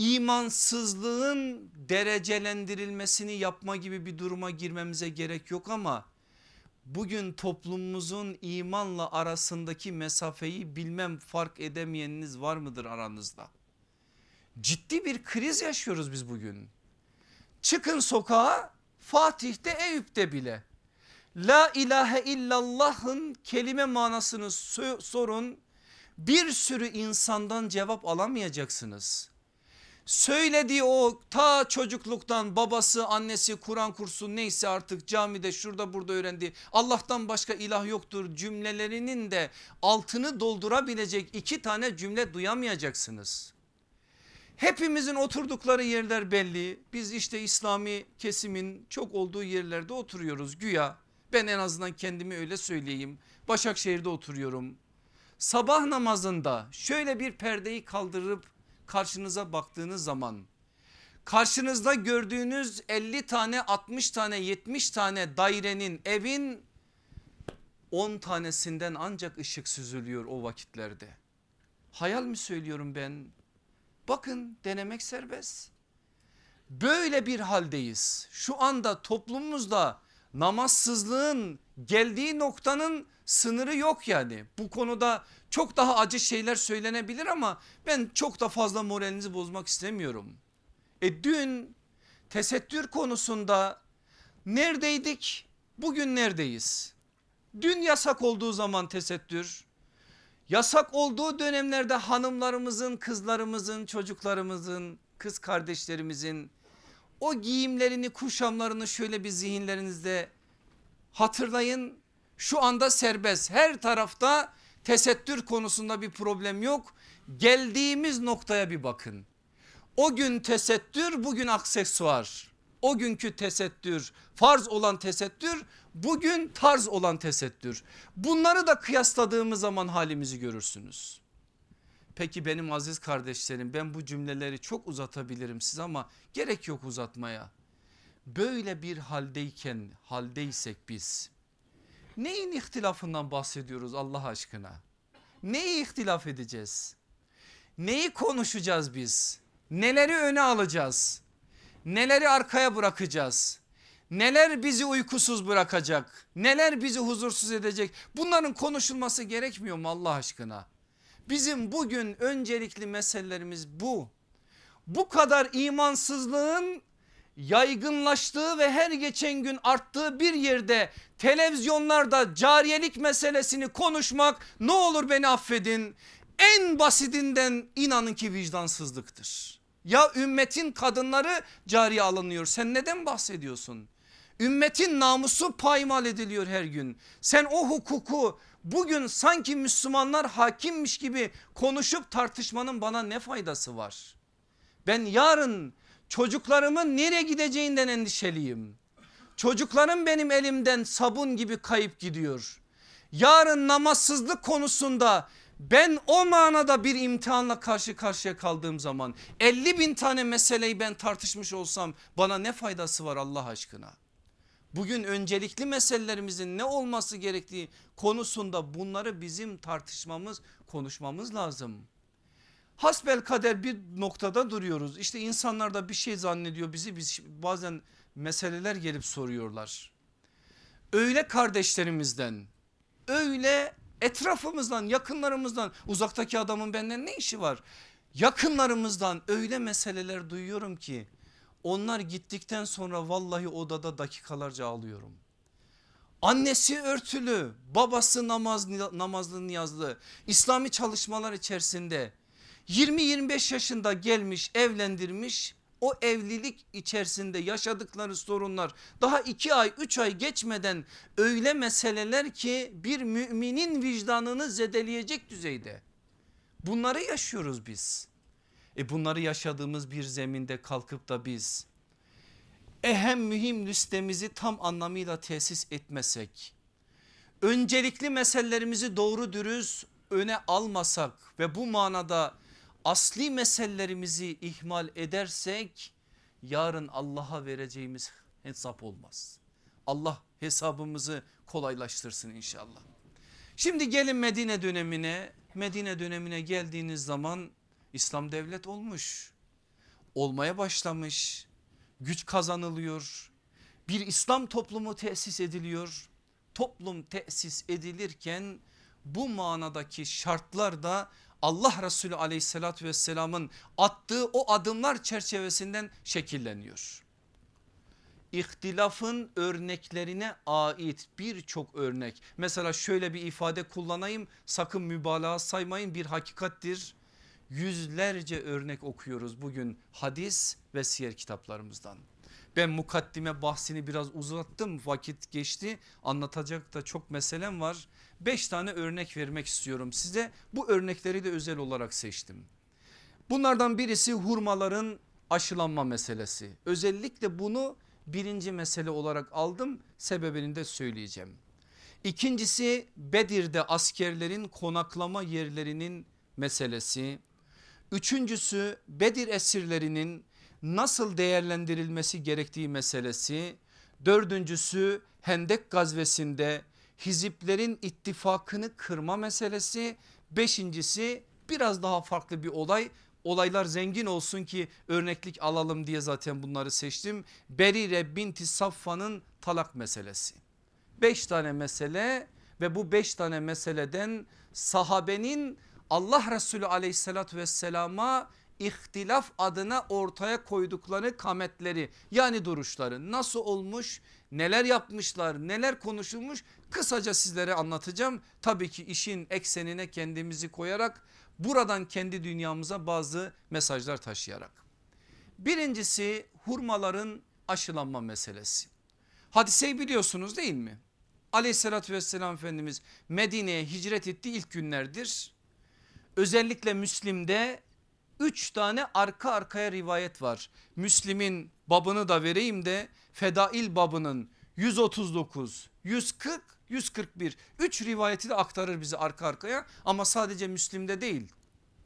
imansızlığın derecelendirilmesini yapma gibi bir duruma girmemize gerek yok ama bugün toplumumuzun imanla arasındaki mesafeyi bilmem fark edemeyeniniz var mıdır aranızda? Ciddi bir kriz yaşıyoruz biz bugün. Çıkın sokağa Fatih'te Eyüp'te bile La ilahe illallah'ın kelime manasını sorun bir sürü insandan cevap alamayacaksınız söylediği o ta çocukluktan babası annesi Kur'an kursu neyse artık camide şurada burada öğrendi. Allah'tan başka ilah yoktur cümlelerinin de altını doldurabilecek iki tane cümle duyamayacaksınız. Hepimizin oturdukları yerler belli. Biz işte İslami kesimin çok olduğu yerlerde oturuyoruz güya. Ben en azından kendimi öyle söyleyeyim. Başakşehir'de oturuyorum. Sabah namazında şöyle bir perdeyi kaldırıp karşınıza baktığınız zaman karşınızda gördüğünüz 50 tane 60 tane 70 tane dairenin evin 10 tanesinden ancak ışık süzülüyor o vakitlerde. Hayal mi söylüyorum ben? Bakın denemek serbest. Böyle bir haldeyiz. Şu anda toplumumuzda namazsızlığın geldiği noktanın sınırı yok yani. Bu konuda çok daha acı şeyler söylenebilir ama ben çok da fazla moralinizi bozmak istemiyorum. E dün tesettür konusunda neredeydik? Bugün neredeyiz? Dün yasak olduğu zaman tesettür, yasak olduğu dönemlerde hanımlarımızın, kızlarımızın, çocuklarımızın, kız kardeşlerimizin o giyimlerini, kuşamlarını şöyle bir zihinlerinizde hatırlayın. Şu anda serbest her tarafta Tesettür konusunda bir problem yok. Geldiğimiz noktaya bir bakın. O gün tesettür bugün aksesuar. O günkü tesettür farz olan tesettür bugün tarz olan tesettür. Bunları da kıyasladığımız zaman halimizi görürsünüz. Peki benim aziz kardeşlerim ben bu cümleleri çok uzatabilirim size ama gerek yok uzatmaya. Böyle bir haldeyken haldeysek biz Neyin ihtilafından bahsediyoruz Allah aşkına? Neyi ihtilaf edeceğiz? Neyi konuşacağız biz? Neleri öne alacağız? Neleri arkaya bırakacağız? Neler bizi uykusuz bırakacak? Neler bizi huzursuz edecek? Bunların konuşulması gerekmiyor mu Allah aşkına? Bizim bugün öncelikli meselelerimiz bu. Bu kadar imansızlığın yaygınlaştığı ve her geçen gün arttığı bir yerde televizyonlarda cariyelik meselesini konuşmak ne olur beni affedin en basitinden inanın ki vicdansızlıktır. Ya ümmetin kadınları cariye alınıyor sen neden bahsediyorsun? Ümmetin namusu paymal ediliyor her gün. Sen o hukuku bugün sanki Müslümanlar hakimmiş gibi konuşup tartışmanın bana ne faydası var? Ben yarın çocuklarımın nereye gideceğinden endişeliyim. Çocuklarım benim elimden sabun gibi kayıp gidiyor. Yarın namazsızlık konusunda ben o manada bir imtihanla karşı karşıya kaldığım zaman 50 bin tane meseleyi ben tartışmış olsam bana ne faydası var Allah aşkına? Bugün öncelikli meselelerimizin ne olması gerektiği konusunda bunları bizim tartışmamız konuşmamız lazım. Hasbel kader bir noktada duruyoruz. İşte insanlar da bir şey zannediyor bizi biz bazen meseleler gelip soruyorlar. Öyle kardeşlerimizden öyle etrafımızdan yakınlarımızdan uzaktaki adamın benden ne işi var? Yakınlarımızdan öyle meseleler duyuyorum ki onlar gittikten sonra vallahi odada dakikalarca ağlıyorum. Annesi örtülü, babası namaz, namazlı niyazlı, İslami çalışmalar içerisinde 20-25 yaşında gelmiş evlendirmiş o evlilik içerisinde yaşadıkları sorunlar daha 2 ay 3 ay geçmeden öyle meseleler ki bir müminin vicdanını zedeleyecek düzeyde. Bunları yaşıyoruz biz. E bunları yaşadığımız bir zeminde kalkıp da biz ehem mühim listemizi tam anlamıyla tesis etmesek öncelikli meselelerimizi doğru dürüst öne almasak ve bu manada asli meselelerimizi ihmal edersek yarın Allah'a vereceğimiz hesap olmaz. Allah hesabımızı kolaylaştırsın inşallah. Şimdi gelin Medine dönemine. Medine dönemine geldiğiniz zaman İslam devlet olmuş. Olmaya başlamış. Güç kazanılıyor. Bir İslam toplumu tesis ediliyor. Toplum tesis edilirken bu manadaki şartlar da Allah Resulü aleyhissalatü vesselamın attığı o adımlar çerçevesinden şekilleniyor. İhtilafın örneklerine ait birçok örnek mesela şöyle bir ifade kullanayım sakın mübalağa saymayın bir hakikattir. Yüzlerce örnek okuyoruz bugün hadis ve siyer kitaplarımızdan. Ben mukaddime bahsini biraz uzattım vakit geçti anlatacak da çok meselem var. Beş tane örnek vermek istiyorum size bu örnekleri de özel olarak seçtim. Bunlardan birisi hurmaların aşılanma meselesi. Özellikle bunu birinci mesele olarak aldım sebebini de söyleyeceğim. İkincisi Bedir'de askerlerin konaklama yerlerinin meselesi. Üçüncüsü Bedir esirlerinin nasıl değerlendirilmesi gerektiği meselesi. Dördüncüsü Hendek gazvesinde hiziplerin ittifakını kırma meselesi. Beşincisi biraz daha farklı bir olay olaylar zengin olsun ki örneklik alalım diye zaten bunları seçtim. Berire binti Saffa'nın talak meselesi. Beş tane mesele ve bu beş tane meseleden sahabenin Allah Resulü aleyhissalatü vesselama ihtilaf adına ortaya koydukları kametleri yani duruşları nasıl olmuş neler yapmışlar neler konuşulmuş kısaca sizlere anlatacağım. Tabii ki işin eksenine kendimizi koyarak buradan kendi dünyamıza bazı mesajlar taşıyarak. Birincisi hurmaların aşılanma meselesi. Hadiseyi biliyorsunuz değil mi? Aleyhissalatü vesselam Efendimiz Medine'ye hicret ettiği ilk günlerdir. Özellikle Müslim'de 3 tane arka arkaya rivayet var. Müslim'in babını da vereyim de Fedail babının 139, 140, 141 3 rivayeti de aktarır bizi arka arkaya ama sadece Müslim'de değil.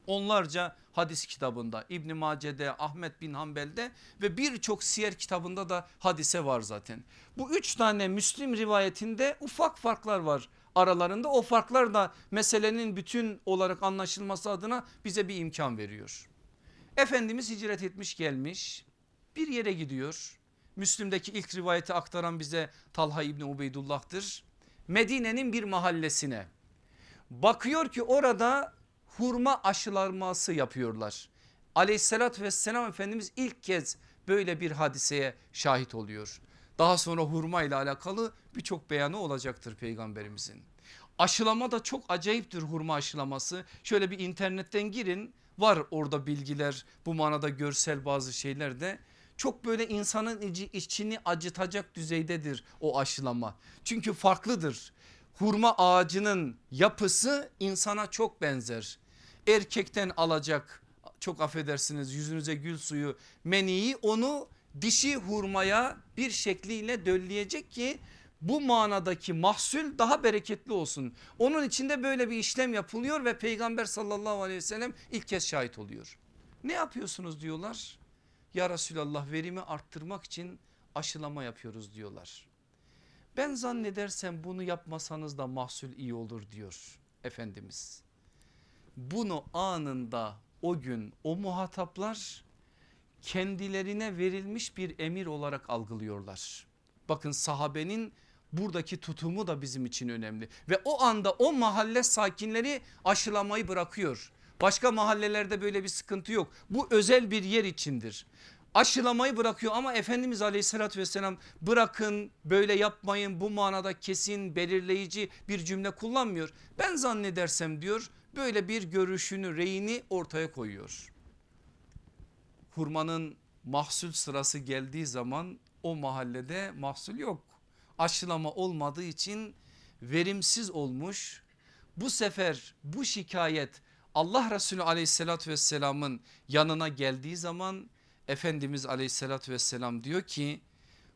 Onlarca hadis kitabında İbn Mace'de Ahmet bin Hanbel'de ve birçok siyer kitabında da hadise var zaten. Bu üç tane Müslim rivayetinde ufak farklar var aralarında o farklar da meselenin bütün olarak anlaşılması adına bize bir imkan veriyor. Efendimiz hicret etmiş gelmiş bir yere gidiyor. Müslüm'deki ilk rivayeti aktaran bize Talha İbni Ubeydullah'tır. Medine'nin bir mahallesine bakıyor ki orada hurma aşılaması yapıyorlar. Aleyhissalatü vesselam Efendimiz ilk kez böyle bir hadiseye şahit oluyor. Daha sonra hurma ile alakalı birçok beyanı olacaktır peygamberimizin. Aşılama da çok acayiptir hurma aşılaması. Şöyle bir internetten girin var orada bilgiler bu manada görsel bazı şeyler de. Çok böyle insanın içini acıtacak düzeydedir o aşılama. Çünkü farklıdır. Hurma ağacının yapısı insana çok benzer. Erkekten alacak çok affedersiniz yüzünüze gül suyu meniyi onu dişi hurmaya bir şekliyle dölleyecek ki bu manadaki mahsul daha bereketli olsun. Onun içinde böyle bir işlem yapılıyor ve peygamber sallallahu aleyhi ve sellem ilk kez şahit oluyor. Ne yapıyorsunuz diyorlar. Ya Resulallah verimi arttırmak için aşılama yapıyoruz diyorlar. Ben zannedersem bunu yapmasanız da mahsul iyi olur diyor Efendimiz. Bunu anında o gün o muhataplar kendilerine verilmiş bir emir olarak algılıyorlar. Bakın sahabenin buradaki tutumu da bizim için önemli ve o anda o mahalle sakinleri aşılamayı bırakıyor. Başka mahallelerde böyle bir sıkıntı yok. Bu özel bir yer içindir. Aşılamayı bırakıyor ama Efendimiz aleyhissalatü vesselam bırakın böyle yapmayın bu manada kesin belirleyici bir cümle kullanmıyor. Ben zannedersem diyor böyle bir görüşünü reyini ortaya koyuyor. Hurmanın mahsul sırası geldiği zaman o mahallede mahsul yok. Aşılama olmadığı için verimsiz olmuş. Bu sefer bu şikayet Allah Resulü aleyhissalatü vesselamın yanına geldiği zaman Efendimiz aleyhissalatü vesselam diyor ki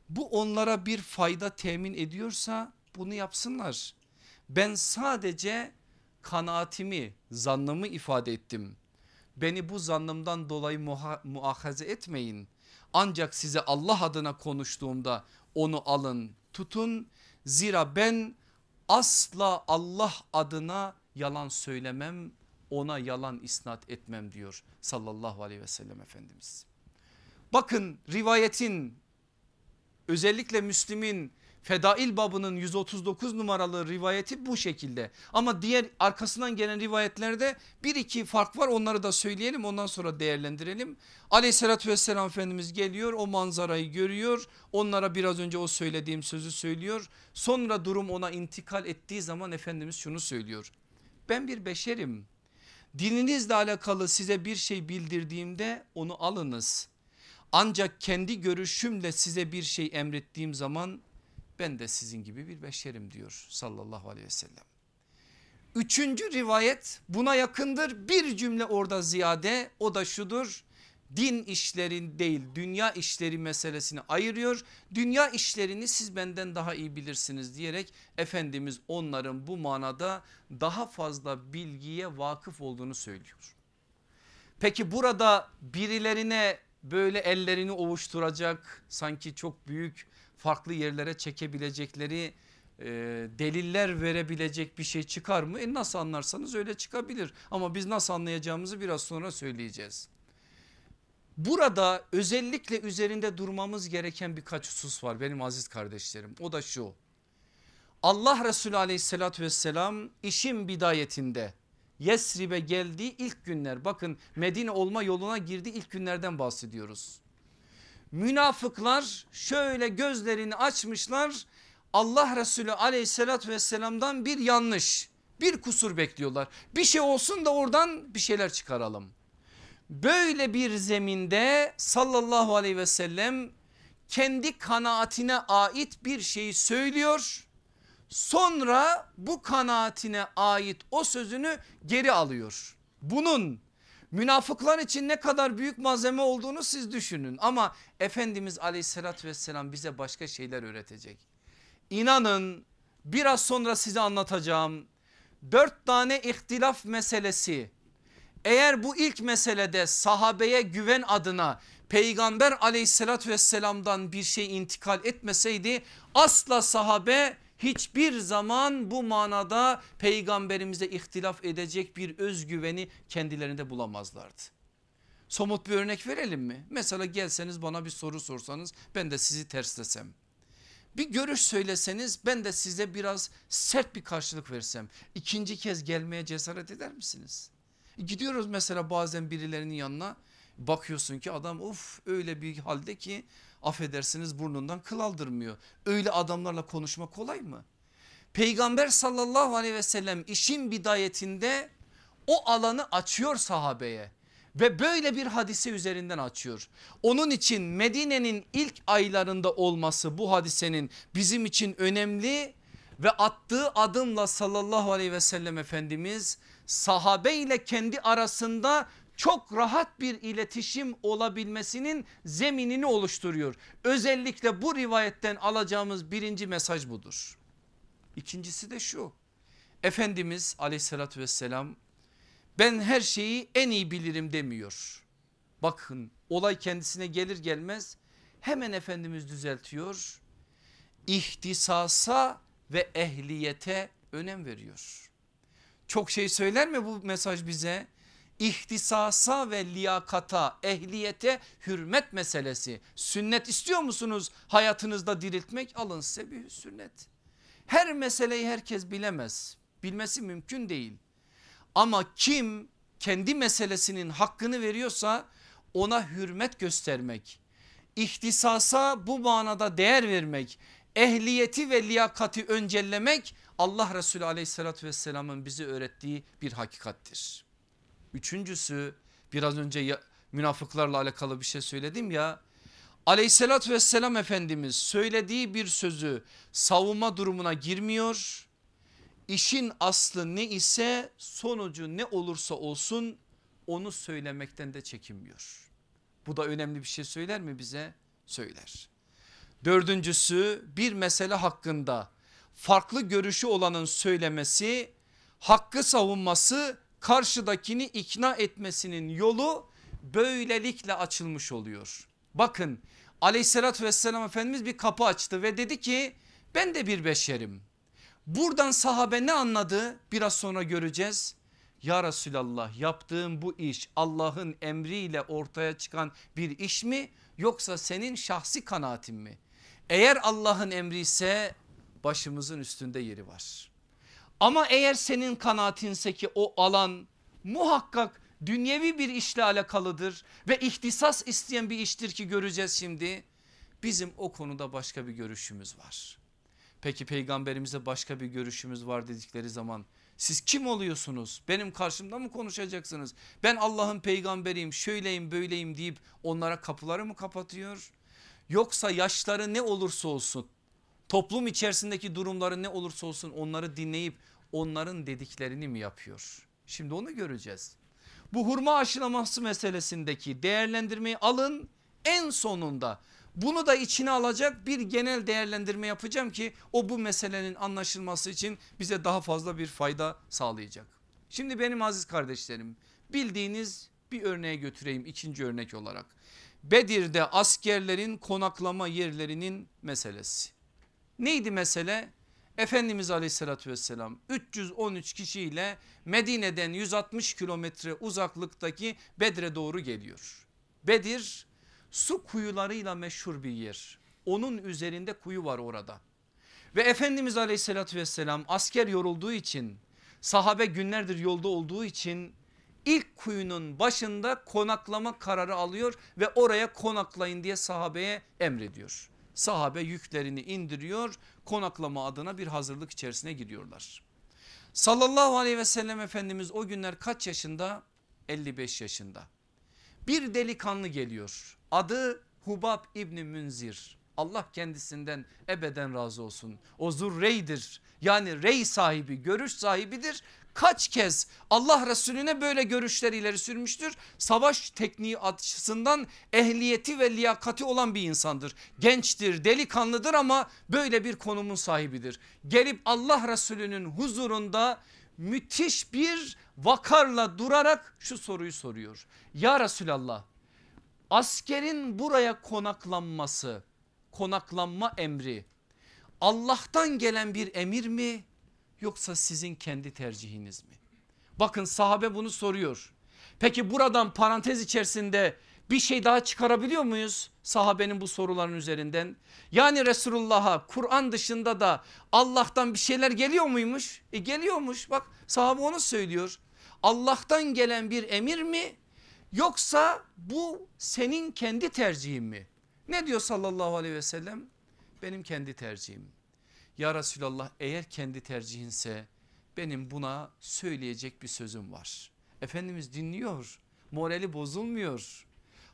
bu onlara bir fayda temin ediyorsa bunu yapsınlar. Ben sadece kanaatimi zannımı ifade ettim. Beni bu zannımdan dolayı muahaze etmeyin. Ancak size Allah adına konuştuğumda onu alın tutun. Zira ben asla Allah adına yalan söylemem ona yalan isnat etmem diyor sallallahu aleyhi ve sellem Efendimiz. Bakın rivayetin özellikle Müslim'in Fedail babının 139 numaralı rivayeti bu şekilde. Ama diğer arkasından gelen rivayetlerde bir iki fark var onları da söyleyelim ondan sonra değerlendirelim. Aleyhissalatü vesselam Efendimiz geliyor o manzarayı görüyor. Onlara biraz önce o söylediğim sözü söylüyor. Sonra durum ona intikal ettiği zaman Efendimiz şunu söylüyor. Ben bir beşerim. Dininizle alakalı size bir şey bildirdiğimde onu alınız. Ancak kendi görüşümle size bir şey emrettiğim zaman ben de sizin gibi bir beşerim diyor sallallahu aleyhi ve sellem. Üçüncü rivayet buna yakındır bir cümle orada ziyade o da şudur din işlerin değil dünya işleri meselesini ayırıyor. Dünya işlerini siz benden daha iyi bilirsiniz diyerek Efendimiz onların bu manada daha fazla bilgiye vakıf olduğunu söylüyor. Peki burada birilerine böyle ellerini ovuşturacak sanki çok büyük farklı yerlere çekebilecekleri e, deliller verebilecek bir şey çıkar mı? E nasıl anlarsanız öyle çıkabilir ama biz nasıl anlayacağımızı biraz sonra söyleyeceğiz. Burada özellikle üzerinde durmamız gereken birkaç husus var benim aziz kardeşlerim. O da şu. Allah Resulü aleyhissalatü vesselam işin bidayetinde Yesrib'e geldiği ilk günler bakın Medine olma yoluna girdiği ilk günlerden bahsediyoruz. Münafıklar şöyle gözlerini açmışlar Allah Resulü aleyhissalatü vesselamdan bir yanlış bir kusur bekliyorlar. Bir şey olsun da oradan bir şeyler çıkaralım. Böyle bir zeminde sallallahu aleyhi ve sellem kendi kanaatine ait bir şeyi söylüyor. Sonra bu kanaatine ait o sözünü geri alıyor. Bunun münafıklar için ne kadar büyük malzeme olduğunu siz düşünün. Ama Efendimiz aleyhissalatü vesselam bize başka şeyler öğretecek. İnanın biraz sonra size anlatacağım. Dört tane ihtilaf meselesi eğer bu ilk meselede sahabeye güven adına peygamber aleyhissalatü vesselamdan bir şey intikal etmeseydi asla sahabe hiçbir zaman bu manada peygamberimize ihtilaf edecek bir özgüveni kendilerinde bulamazlardı. Somut bir örnek verelim mi? Mesela gelseniz bana bir soru sorsanız ben de sizi terslesem. Bir görüş söyleseniz ben de size biraz sert bir karşılık versem ikinci kez gelmeye cesaret eder misiniz? Gidiyoruz mesela bazen birilerinin yanına bakıyorsun ki adam of öyle bir halde ki affedersiniz burnundan kıl aldırmıyor. Öyle adamlarla konuşma kolay mı? Peygamber sallallahu aleyhi ve sellem işin bidayetinde o alanı açıyor sahabeye ve böyle bir hadise üzerinden açıyor. Onun için Medine'nin ilk aylarında olması bu hadisenin bizim için önemli ve attığı adımla sallallahu aleyhi ve sellem Efendimiz sahabe ile kendi arasında çok rahat bir iletişim olabilmesinin zeminini oluşturuyor. Özellikle bu rivayetten alacağımız birinci mesaj budur. İkincisi de şu Efendimiz aleyhissalatü vesselam ben her şeyi en iyi bilirim demiyor. Bakın olay kendisine gelir gelmez hemen Efendimiz düzeltiyor. İhtisasa ve ehliyete önem veriyor. Çok şey söyler mi bu mesaj bize? İhtisasa ve liyakata, ehliyete hürmet meselesi. Sünnet istiyor musunuz hayatınızda diriltmek? Alın size bir sünnet. Her meseleyi herkes bilemez. Bilmesi mümkün değil. Ama kim kendi meselesinin hakkını veriyorsa ona hürmet göstermek, ihtisasa bu manada değer vermek, ehliyeti ve liyakati öncellemek Allah Resulü aleyhissalatü vesselamın bize öğrettiği bir hakikattir. Üçüncüsü biraz önce ya, münafıklarla alakalı bir şey söyledim ya. Aleyhissalatü vesselam Efendimiz söylediği bir sözü savunma durumuna girmiyor. İşin aslı ne ise sonucu ne olursa olsun onu söylemekten de çekinmiyor. Bu da önemli bir şey söyler mi bize? Söyler. Dördüncüsü bir mesele hakkında farklı görüşü olanın söylemesi, hakkı savunması, karşıdakini ikna etmesinin yolu böylelikle açılmış oluyor. Bakın aleyhissalatü vesselam Efendimiz bir kapı açtı ve dedi ki ben de bir beşerim. Buradan sahabe ne anladı biraz sonra göreceğiz. Ya Resulallah yaptığım bu iş Allah'ın emriyle ortaya çıkan bir iş mi yoksa senin şahsi kanaatin mi? Eğer Allah'ın emri ise başımızın üstünde yeri var. Ama eğer senin kanaatinse ki o alan muhakkak dünyevi bir işle alakalıdır ve ihtisas isteyen bir iştir ki göreceğiz şimdi. Bizim o konuda başka bir görüşümüz var. Peki peygamberimize başka bir görüşümüz var dedikleri zaman siz kim oluyorsunuz? Benim karşımda mı konuşacaksınız? Ben Allah'ın peygamberiyim şöyleyim böyleyim deyip onlara kapıları mı kapatıyor? Yoksa yaşları ne olursa olsun toplum içerisindeki durumları ne olursa olsun onları dinleyip onların dediklerini mi yapıyor? Şimdi onu göreceğiz. Bu hurma aşılaması meselesindeki değerlendirmeyi alın en sonunda bunu da içine alacak bir genel değerlendirme yapacağım ki o bu meselenin anlaşılması için bize daha fazla bir fayda sağlayacak. Şimdi benim aziz kardeşlerim bildiğiniz bir örneğe götüreyim ikinci örnek olarak. Bedir'de askerlerin konaklama yerlerinin meselesi. Neydi mesele? Efendimiz aleyhissalatü vesselam 313 kişiyle Medine'den 160 kilometre uzaklıktaki Bedre doğru geliyor. Bedir su kuyularıyla meşhur bir yer. Onun üzerinde kuyu var orada. Ve Efendimiz aleyhissalatü vesselam asker yorulduğu için sahabe günlerdir yolda olduğu için ilk kuyunun başında konaklama kararı alıyor ve oraya konaklayın diye sahabeye emrediyor. Sahabe yüklerini indiriyor konaklama adına bir hazırlık içerisine giriyorlar. Sallallahu aleyhi ve sellem Efendimiz o günler kaç yaşında? 55 yaşında. Bir delikanlı geliyor adı Hubab İbni Münzir. Allah kendisinden ebeden razı olsun. O zurreydir yani rey sahibi görüş sahibidir. Kaç kez Allah Resulüne böyle görüşler ileri sürmüştür. Savaş tekniği açısından ehliyeti ve liyakati olan bir insandır. Gençtir delikanlıdır ama böyle bir konumun sahibidir. Gelip Allah Resulü'nün huzurunda müthiş bir vakarla durarak şu soruyu soruyor. Ya Resulallah askerin buraya konaklanması konaklanma emri Allah'tan gelen bir emir mi yoksa sizin kendi tercihiniz mi? Bakın sahabe bunu soruyor. Peki buradan parantez içerisinde bir şey daha çıkarabiliyor muyuz sahabenin bu soruların üzerinden? Yani Resulullah'a Kur'an dışında da Allah'tan bir şeyler geliyor muymuş? E geliyormuş bak sahabe onu söylüyor. Allah'tan gelen bir emir mi yoksa bu senin kendi tercihin mi? Ne diyor sallallahu aleyhi ve sellem? Benim kendi tercihim. Ya Resulallah eğer kendi tercihinse benim buna söyleyecek bir sözüm var. Efendimiz dinliyor morali bozulmuyor.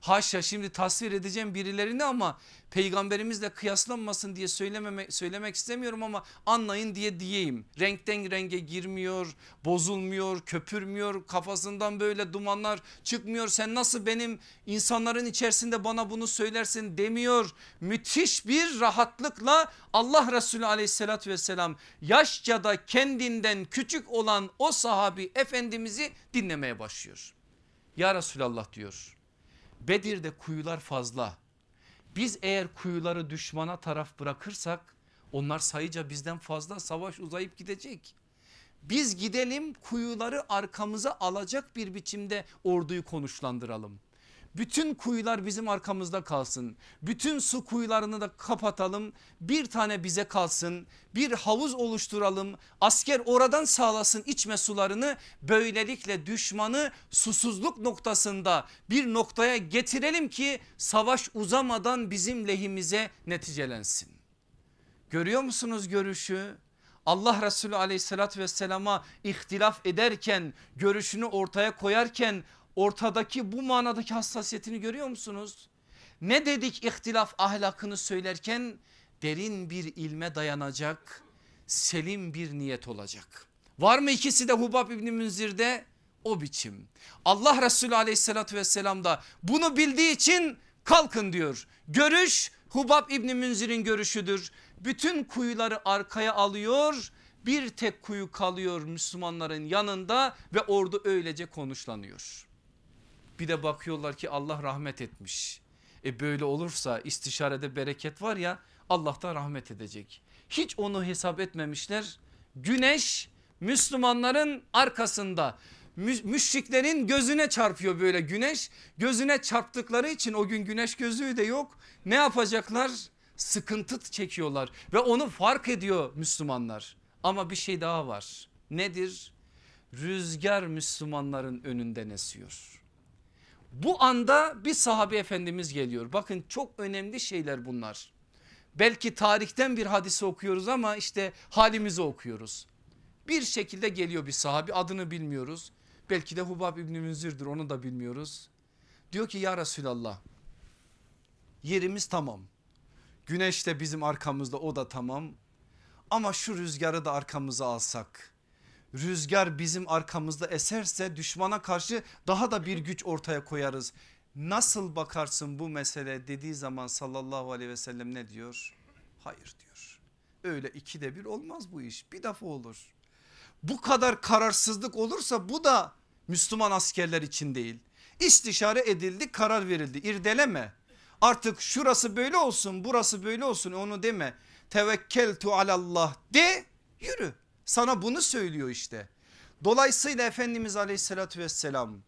Haşa şimdi tasvir edeceğim birilerini ama peygamberimizle kıyaslanmasın diye söylememek, söylemek istemiyorum ama anlayın diye diyeyim. Renkten renge girmiyor, bozulmuyor, köpürmüyor, kafasından böyle dumanlar çıkmıyor. Sen nasıl benim insanların içerisinde bana bunu söylersin demiyor. Müthiş bir rahatlıkla Allah Resulü aleyhissalatü vesselam yaşça da kendinden küçük olan o sahabi efendimizi dinlemeye başlıyor. Ya Resulallah diyor Bedir'de kuyular fazla. Biz eğer kuyuları düşmana taraf bırakırsak onlar sayıca bizden fazla savaş uzayıp gidecek. Biz gidelim kuyuları arkamıza alacak bir biçimde orduyu konuşlandıralım. Bütün kuyular bizim arkamızda kalsın. Bütün su kuyularını da kapatalım. Bir tane bize kalsın. Bir havuz oluşturalım. Asker oradan sağlasın içme sularını. Böylelikle düşmanı susuzluk noktasında bir noktaya getirelim ki savaş uzamadan bizim lehimize neticelensin. Görüyor musunuz görüşü? Allah Resulü aleyhissalatü vesselama ihtilaf ederken görüşünü ortaya koyarken ortadaki bu manadaki hassasiyetini görüyor musunuz? Ne dedik ihtilaf ahlakını söylerken derin bir ilme dayanacak selim bir niyet olacak. Var mı ikisi de Hubab İbni Münzir'de? O biçim. Allah Resulü aleyhissalatü vesselam da bunu bildiği için kalkın diyor. Görüş Hubab İbni Münzir'in görüşüdür. Bütün kuyuları arkaya alıyor bir tek kuyu kalıyor Müslümanların yanında ve ordu öylece konuşlanıyor. Bir de bakıyorlar ki Allah rahmet etmiş. E böyle olursa istişarede bereket var ya Allah da rahmet edecek. Hiç onu hesap etmemişler. Güneş Müslümanların arkasında müşriklerin gözüne çarpıyor böyle güneş. Gözüne çarptıkları için o gün güneş gözlüğü de yok. Ne yapacaklar? Sıkıntı çekiyorlar ve onu fark ediyor Müslümanlar. Ama bir şey daha var. Nedir? Rüzgar Müslümanların önünden esiyor. Bu anda bir sahabe efendimiz geliyor. Bakın çok önemli şeyler bunlar. Belki tarihten bir hadise okuyoruz ama işte halimizi okuyoruz. Bir şekilde geliyor bir sahabi adını bilmiyoruz. Belki de Hubab İbni Münzir'dir onu da bilmiyoruz. Diyor ki ya Resulallah yerimiz tamam. Güneş de bizim arkamızda o da tamam. Ama şu rüzgarı da arkamıza alsak rüzgar bizim arkamızda eserse düşmana karşı daha da bir güç ortaya koyarız. Nasıl bakarsın bu mesele dediği zaman sallallahu aleyhi ve sellem ne diyor? Hayır diyor. Öyle ikide bir olmaz bu iş bir defa olur. Bu kadar kararsızlık olursa bu da Müslüman askerler için değil. İstişare edildi karar verildi irdeleme. Artık şurası böyle olsun burası böyle olsun onu deme. Tevekkeltu alallah de yürü. Sana bunu söylüyor işte. Dolayısıyla Efendimiz aleyhissalatü vesselam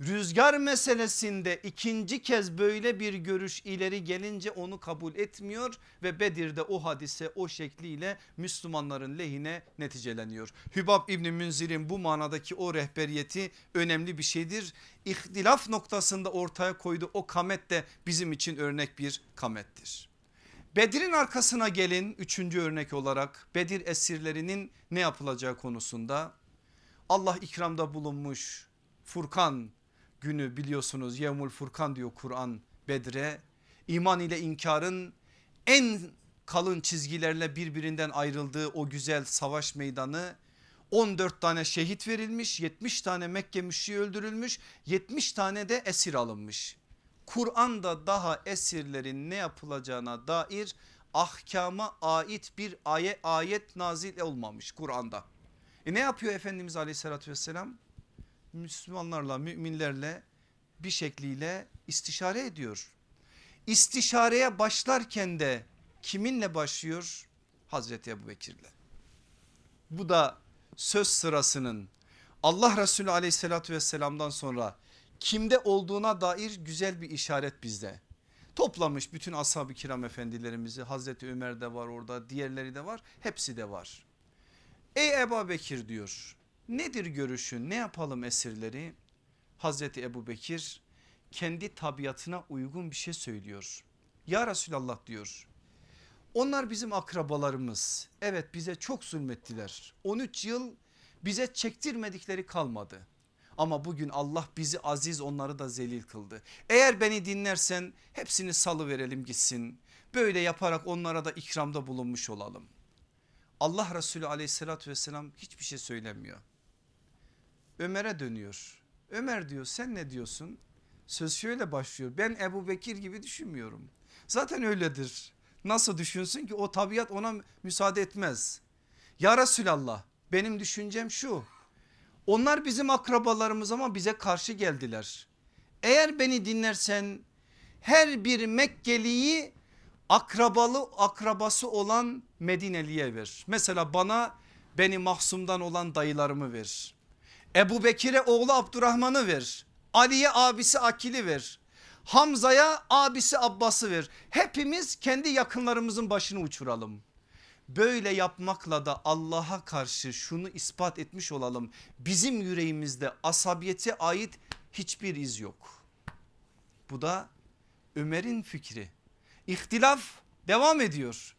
rüzgar meselesinde ikinci kez böyle bir görüş ileri gelince onu kabul etmiyor ve Bedir'de o hadise o şekliyle Müslümanların lehine neticeleniyor. Hübab İbni Münzir'in bu manadaki o rehberiyeti önemli bir şeydir. İhtilaf noktasında ortaya koyduğu o kamet de bizim için örnek bir kamettir. Bedir'in arkasına gelin üçüncü örnek olarak. Bedir esirlerinin ne yapılacağı konusunda. Allah ikramda bulunmuş Furkan günü biliyorsunuz. Yevmul Furkan diyor Kur'an Bedre iman ile inkarın en kalın çizgilerle birbirinden ayrıldığı o güzel savaş meydanı 14 tane şehit verilmiş 70 tane Mekke müşriği öldürülmüş 70 tane de esir alınmış. Kur'an'da daha esirlerin ne yapılacağına dair ahkama ait bir ayet, ayet nazil olmamış Kur'an'da. E ne yapıyor Efendimiz aleyhissalatü vesselam? Müslümanlarla müminlerle bir şekliyle istişare ediyor. İstişareye başlarken de kiminle başlıyor? Hazreti Ebu Bekir'le. Bu da söz sırasının Allah Resulü aleyhissalatü vesselamdan sonra kimde olduğuna dair güzel bir işaret bizde. Toplamış bütün ashab-ı kiram efendilerimizi Hazreti Ömer de var orada diğerleri de var hepsi de var. Ey Ebu Bekir diyor Nedir görüşün ne yapalım esirleri? Hazreti Ebu Bekir kendi tabiatına uygun bir şey söylüyor. Ya Resulallah diyor onlar bizim akrabalarımız. Evet bize çok zulmettiler. 13 yıl bize çektirmedikleri kalmadı. Ama bugün Allah bizi aziz onları da zelil kıldı. Eğer beni dinlersen hepsini salı verelim gitsin. Böyle yaparak onlara da ikramda bulunmuş olalım. Allah Resulü aleyhissalatü vesselam hiçbir şey söylemiyor. Ömer'e dönüyor. Ömer diyor sen ne diyorsun? Söz şöyle başlıyor. Ben Ebu Bekir gibi düşünmüyorum. Zaten öyledir. Nasıl düşünsün ki o tabiat ona müsaade etmez. Ya Resulallah benim düşüncem şu. Onlar bizim akrabalarımız ama bize karşı geldiler. Eğer beni dinlersen her bir Mekkeliyi akrabalı akrabası olan Medineliye ver. Mesela bana beni mahsumdan olan dayılarımı ver. Ebu Bekir'e oğlu Abdurrahman'ı ver. Ali'ye abisi Akil'i ver. Hamza'ya abisi Abbas'ı ver. Hepimiz kendi yakınlarımızın başını uçuralım. Böyle yapmakla da Allah'a karşı şunu ispat etmiş olalım. Bizim yüreğimizde asabiyete ait hiçbir iz yok. Bu da Ömer'in fikri. İhtilaf devam ediyor.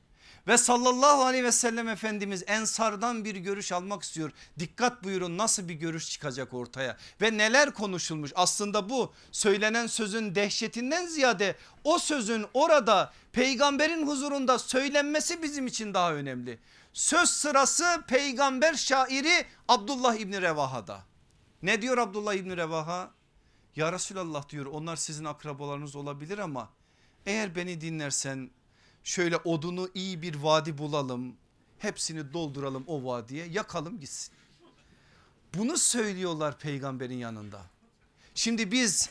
Ve sallallahu aleyhi ve sellem Efendimiz ensardan bir görüş almak istiyor. Dikkat buyurun nasıl bir görüş çıkacak ortaya ve neler konuşulmuş. Aslında bu söylenen sözün dehşetinden ziyade o sözün orada peygamberin huzurunda söylenmesi bizim için daha önemli. Söz sırası peygamber şairi Abdullah İbni Revaha'da. Ne diyor Abdullah İbni Revaha? Ya Resulallah diyor onlar sizin akrabalarınız olabilir ama eğer beni dinlersen şöyle odunu iyi bir vadi bulalım. Hepsini dolduralım o vadiye yakalım gitsin. Bunu söylüyorlar peygamberin yanında. Şimdi biz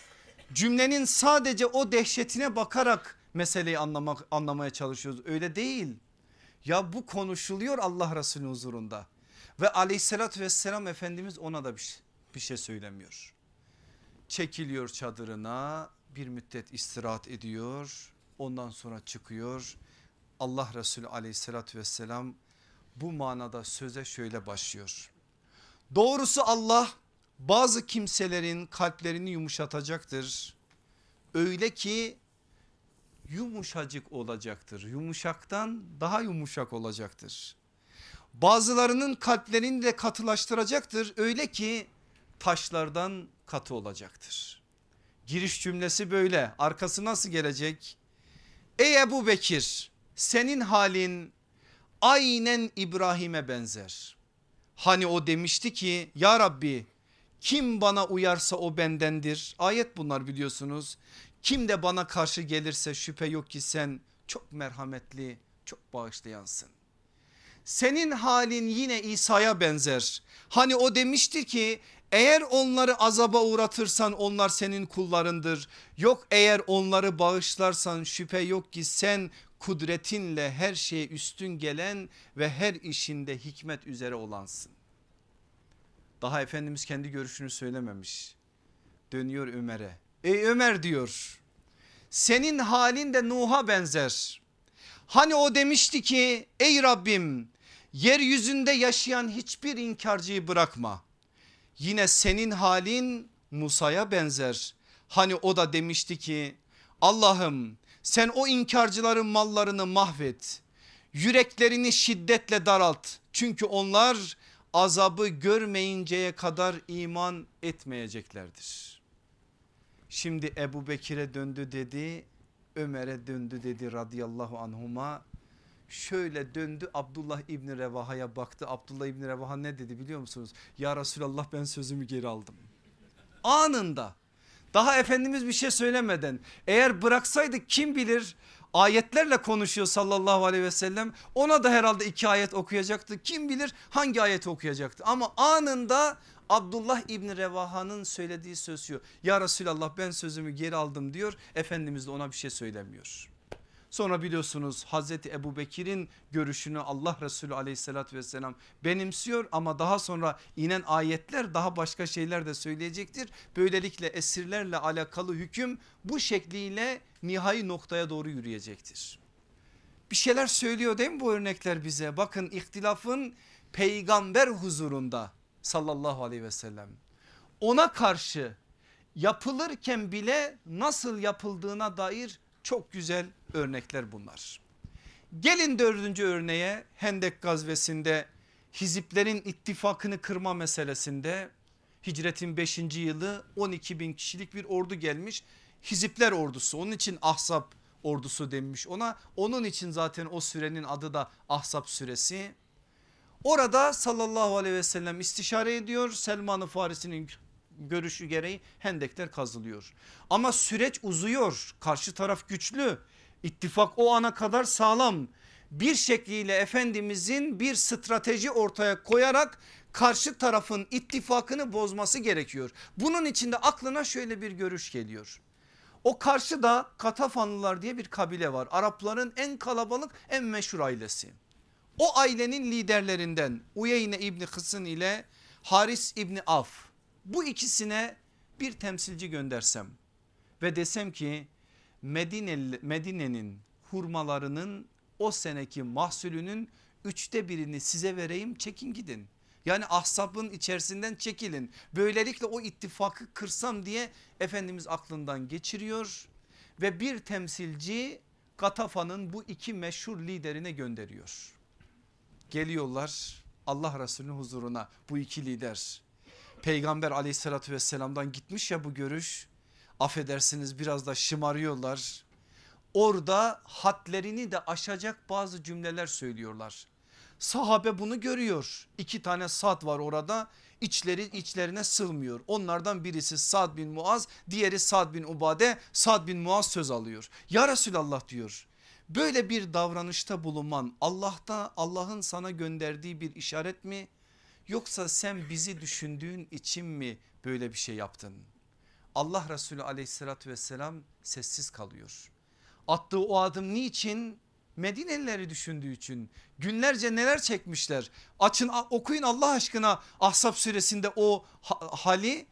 cümlenin sadece o dehşetine bakarak meseleyi anlamak, anlamaya çalışıyoruz. Öyle değil. Ya bu konuşuluyor Allah Resulü huzurunda. Ve aleyhissalatü vesselam Efendimiz ona da bir şey, bir şey söylemiyor. Çekiliyor çadırına bir müddet istirahat ediyor. Ondan sonra çıkıyor. Allah Resulü aleyhissalatü vesselam bu manada söze şöyle başlıyor. Doğrusu Allah bazı kimselerin kalplerini yumuşatacaktır. Öyle ki yumuşacık olacaktır. Yumuşaktan daha yumuşak olacaktır. Bazılarının kalplerini de katılaştıracaktır. Öyle ki taşlardan katı olacaktır. Giriş cümlesi böyle. Arkası nasıl gelecek? Ey Ebu Bekir senin halin aynen İbrahim'e benzer. Hani o demişti ki ya Rabbi kim bana uyarsa o bendendir. Ayet bunlar biliyorsunuz. Kim de bana karşı gelirse şüphe yok ki sen çok merhametli çok bağışlayansın. Senin halin yine İsa'ya benzer. Hani o demişti ki eğer onları azaba uğratırsan onlar senin kullarındır. Yok eğer onları bağışlarsan şüphe yok ki sen kudretinle her şeye üstün gelen ve her işinde hikmet üzere olansın. Daha Efendimiz kendi görüşünü söylememiş. Dönüyor Ömer'e. Ey Ömer diyor senin halin de Nuh'a benzer. Hani o demişti ki ey Rabbim yeryüzünde yaşayan hiçbir inkarcıyı bırakma. Yine senin halin Musa'ya benzer. Hani o da demişti ki Allah'ım sen o inkarcıların mallarını mahvet. Yüreklerini şiddetle daralt. Çünkü onlar azabı görmeyinceye kadar iman etmeyeceklerdir. Şimdi Ebu Bekir'e döndü dedi Ömer'e döndü dedi radıyallahu anhuma. Şöyle döndü Abdullah İbni Revaha'ya baktı. Abdullah İbni Revaha ne dedi biliyor musunuz? Ya Resulallah ben sözümü geri aldım. Anında daha Efendimiz bir şey söylemeden eğer bıraksaydık kim bilir ayetlerle konuşuyor sallallahu aleyhi ve sellem. Ona da herhalde iki ayet okuyacaktı. Kim bilir hangi ayet okuyacaktı. Ama anında Abdullah İbni Revaha'nın söylediği söz şu. Ya Resulallah ben sözümü geri aldım diyor. Efendimiz de ona bir şey söylemiyor. Sonra biliyorsunuz Hazreti Ebu Bekir'in görüşünü Allah Resulü aleyhissalatü vesselam benimsiyor ama daha sonra inen ayetler daha başka şeyler de söyleyecektir. Böylelikle esirlerle alakalı hüküm bu şekliyle nihai noktaya doğru yürüyecektir. Bir şeyler söylüyor değil mi bu örnekler bize? Bakın ihtilafın peygamber huzurunda sallallahu aleyhi ve sellem. Ona karşı yapılırken bile nasıl yapıldığına dair çok güzel örnekler bunlar. Gelin dördüncü örneğe Hendek gazvesinde hiziplerin ittifakını kırma meselesinde hicretin 5. yılı 12 bin kişilik bir ordu gelmiş. Hizipler ordusu onun için Ahzab ordusu denmiş ona. Onun için zaten o sürenin adı da Ahzab süresi. Orada sallallahu aleyhi ve sellem istişare ediyor. Selman-ı Farisi'nin görüşü gereği hendekler kazılıyor. Ama süreç uzuyor. Karşı taraf güçlü. İttifak o ana kadar sağlam. Bir şekliyle Efendimizin bir strateji ortaya koyarak karşı tarafın ittifakını bozması gerekiyor. Bunun içinde aklına şöyle bir görüş geliyor. O karşıda Katafanlılar diye bir kabile var. Arapların en kalabalık en meşhur ailesi. O ailenin liderlerinden Uyeyne İbni Kısın ile Haris İbni Af bu ikisine bir temsilci göndersem ve desem ki Medine, Medine'nin hurmalarının o seneki mahsulünün üçte birini size vereyim çekin gidin. Yani ahsabın içerisinden çekilin. Böylelikle o ittifakı kırsam diye Efendimiz aklından geçiriyor ve bir temsilci Katafa'nın bu iki meşhur liderine gönderiyor. Geliyorlar Allah Resulü'nün huzuruna bu iki lider. Peygamber aleyhissalatü vesselamdan gitmiş ya bu görüş. Affedersiniz biraz da şımarıyorlar. Orada hadlerini de aşacak bazı cümleler söylüyorlar. Sahabe bunu görüyor. İki tane Sad var orada. İçleri içlerine sığmıyor. Onlardan birisi Sad bin Muaz, diğeri Sad bin Ubade. Sad bin Muaz söz alıyor. Ya Resulallah diyor. Böyle bir davranışta bulunman Allah'ta Allah'ın sana gönderdiği bir işaret mi? Yoksa sen bizi düşündüğün için mi böyle bir şey yaptın? Allah Resulü aleyhissalatü vesselam sessiz kalıyor. Attığı o adım niçin? Medinelileri düşündüğü için günlerce neler çekmişler. Açın okuyun Allah aşkına Ahzab suresinde o hali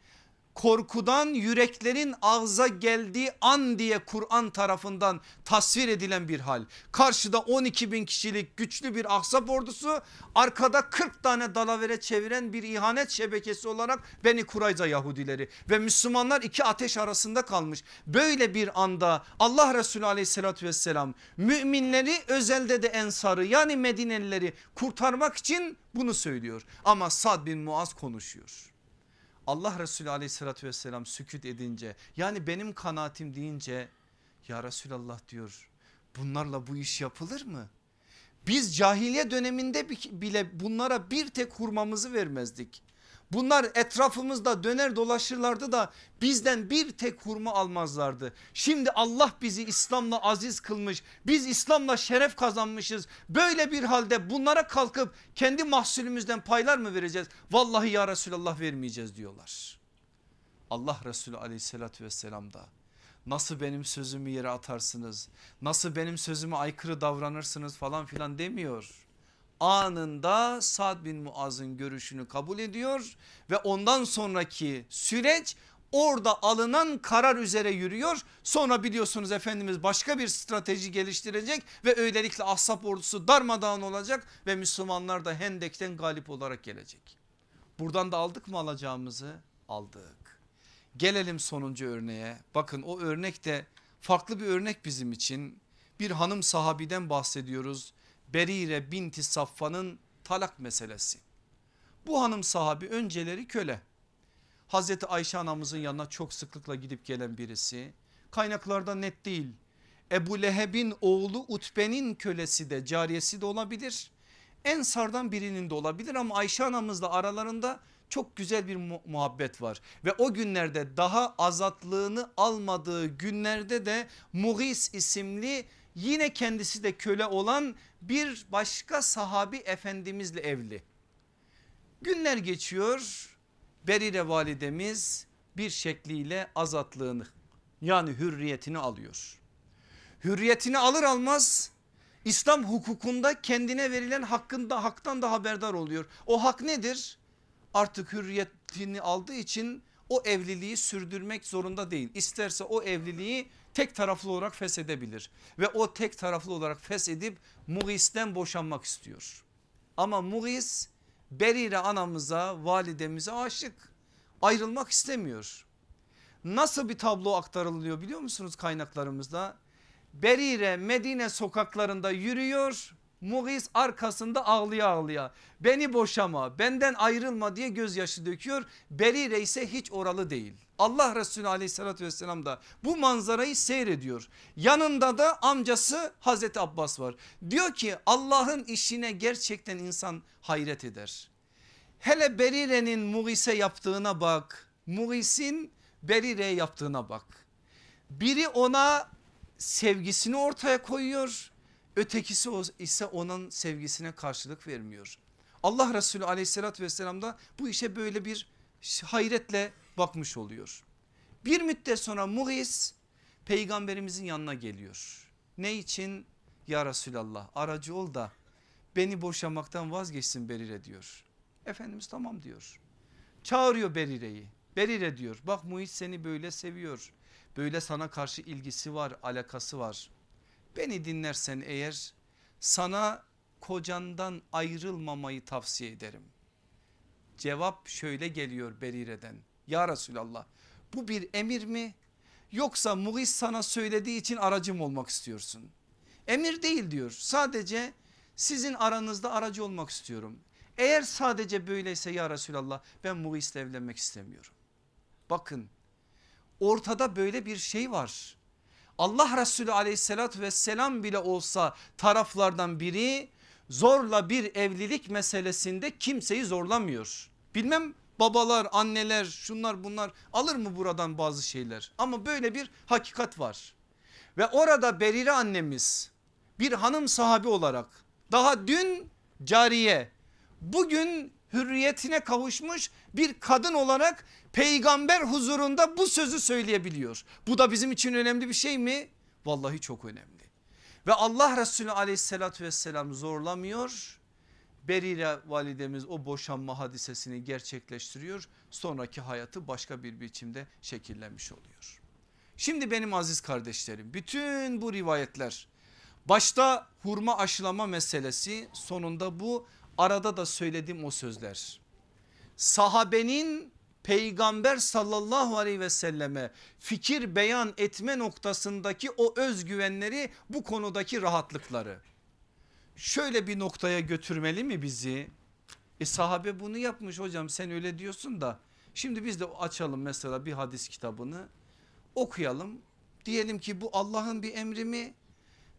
korkudan yüreklerin ağza geldiği an diye Kur'an tarafından tasvir edilen bir hal. Karşıda 12 bin kişilik güçlü bir ahzap ordusu arkada 40 tane dalavere çeviren bir ihanet şebekesi olarak Beni Kurayza Yahudileri ve Müslümanlar iki ateş arasında kalmış. Böyle bir anda Allah Resulü aleyhissalatü vesselam müminleri özelde de ensarı yani Medinelileri kurtarmak için bunu söylüyor. Ama Sad bin Muaz konuşuyor. Allah Resulü aleyhissalatü vesselam süküt edince yani benim kanaatim deyince ya Resulallah diyor bunlarla bu iş yapılır mı? Biz cahiliye döneminde bile bunlara bir tek hurmamızı vermezdik. Bunlar etrafımızda döner dolaşırlardı da bizden bir tek hurma almazlardı. Şimdi Allah bizi İslam'la aziz kılmış. Biz İslam'la şeref kazanmışız. Böyle bir halde bunlara kalkıp kendi mahsulümüzden paylar mı vereceğiz? Vallahi ya Resulallah vermeyeceğiz diyorlar. Allah Resulü aleyhissalatü vesselam da nasıl benim sözümü yere atarsınız? Nasıl benim sözüme aykırı davranırsınız falan filan demiyor anında Sad bin Muaz'ın görüşünü kabul ediyor ve ondan sonraki süreç orada alınan karar üzere yürüyor. Sonra biliyorsunuz Efendimiz başka bir strateji geliştirecek ve öylelikle Ashab ordusu darmadağın olacak ve Müslümanlar da Hendek'ten galip olarak gelecek. Buradan da aldık mı alacağımızı? Aldık. Gelelim sonuncu örneğe. Bakın o örnek de farklı bir örnek bizim için. Bir hanım sahabiden bahsediyoruz. Berire binti Saffa'nın talak meselesi. Bu hanım sahabi önceleri köle. Hazreti Ayşe anamızın yanına çok sıklıkla gidip gelen birisi. Kaynaklarda net değil. Ebu Leheb'in oğlu Utbe'nin kölesi de cariyesi de olabilir. Ensardan birinin de olabilir ama Ayşe anamızla aralarında çok güzel bir muhabbet var. Ve o günlerde daha azatlığını almadığı günlerde de Mughis isimli yine kendisi de köle olan bir başka sahabi efendimizle evli. Günler geçiyor Berire validemiz bir şekliyle azatlığını yani hürriyetini alıyor. Hürriyetini alır almaz İslam hukukunda kendine verilen hakkında haktan da haberdar oluyor. O hak nedir? Artık hürriyetini aldığı için o evliliği sürdürmek zorunda değil. İsterse o evliliği tek taraflı olarak feshedebilir. Ve o tek taraflı olarak feshedip Mugis'ten boşanmak istiyor. Ama Mugis Berire anamıza validemize aşık ayrılmak istemiyor. Nasıl bir tablo aktarılıyor biliyor musunuz kaynaklarımızda? Berire Medine sokaklarında yürüyor. Mughis arkasında ağlıya ağlıya beni boşama benden ayrılma diye gözyaşı döküyor. Berire ise hiç oralı değil. Allah Resulü aleyhissalatü vesselam da bu manzarayı seyrediyor. Yanında da amcası Hazreti Abbas var. Diyor ki Allah'ın işine gerçekten insan hayret eder. Hele Berire'nin Mughis'e yaptığına bak. Mughis'in Berire'ye yaptığına bak. Biri ona sevgisini ortaya koyuyor. Ötekisi ise onun sevgisine karşılık vermiyor. Allah Resulü aleyhissalatü vesselam da bu işe böyle bir hayretle bakmış oluyor. Bir müddet sonra Mughis peygamberimizin yanına geliyor. Ne için? Ya Resulallah aracı ol da beni boşamaktan vazgeçsin Berire diyor. Efendimiz tamam diyor. Çağırıyor Berire'yi. Berire diyor bak Muhit seni böyle seviyor. Böyle sana karşı ilgisi var alakası var. Beni dinlersen eğer sana kocandan ayrılmamayı tavsiye ederim. Cevap şöyle geliyor Berire'den. Ya Resulallah bu bir emir mi yoksa Mughis sana söylediği için aracım olmak istiyorsun? Emir değil diyor sadece sizin aranızda aracı olmak istiyorum. Eğer sadece böyleyse ya Resulallah ben Mughis'le evlenmek istemiyorum. Bakın ortada böyle bir şey var. Allah Resulü aleyhissalatü vesselam bile olsa taraflardan biri zorla bir evlilik meselesinde kimseyi zorlamıyor. Bilmem babalar anneler şunlar bunlar alır mı buradan bazı şeyler ama böyle bir hakikat var. Ve orada Berire annemiz bir hanım sahabi olarak daha dün cariye bugün hürriyetine kavuşmuş bir kadın olarak peygamber huzurunda bu sözü söyleyebiliyor. Bu da bizim için önemli bir şey mi? Vallahi çok önemli. Ve Allah Resulü aleyhissalatü vesselam zorlamıyor. Berire validemiz o boşanma hadisesini gerçekleştiriyor. Sonraki hayatı başka bir biçimde şekillenmiş oluyor. Şimdi benim aziz kardeşlerim bütün bu rivayetler başta hurma aşılama meselesi sonunda bu arada da söylediğim o sözler. Sahabenin peygamber sallallahu aleyhi ve selleme fikir beyan etme noktasındaki o özgüvenleri bu konudaki rahatlıkları. Şöyle bir noktaya götürmeli mi bizi? E sahabe bunu yapmış hocam sen öyle diyorsun da şimdi biz de açalım mesela bir hadis kitabını okuyalım. Diyelim ki bu Allah'ın bir emri mi?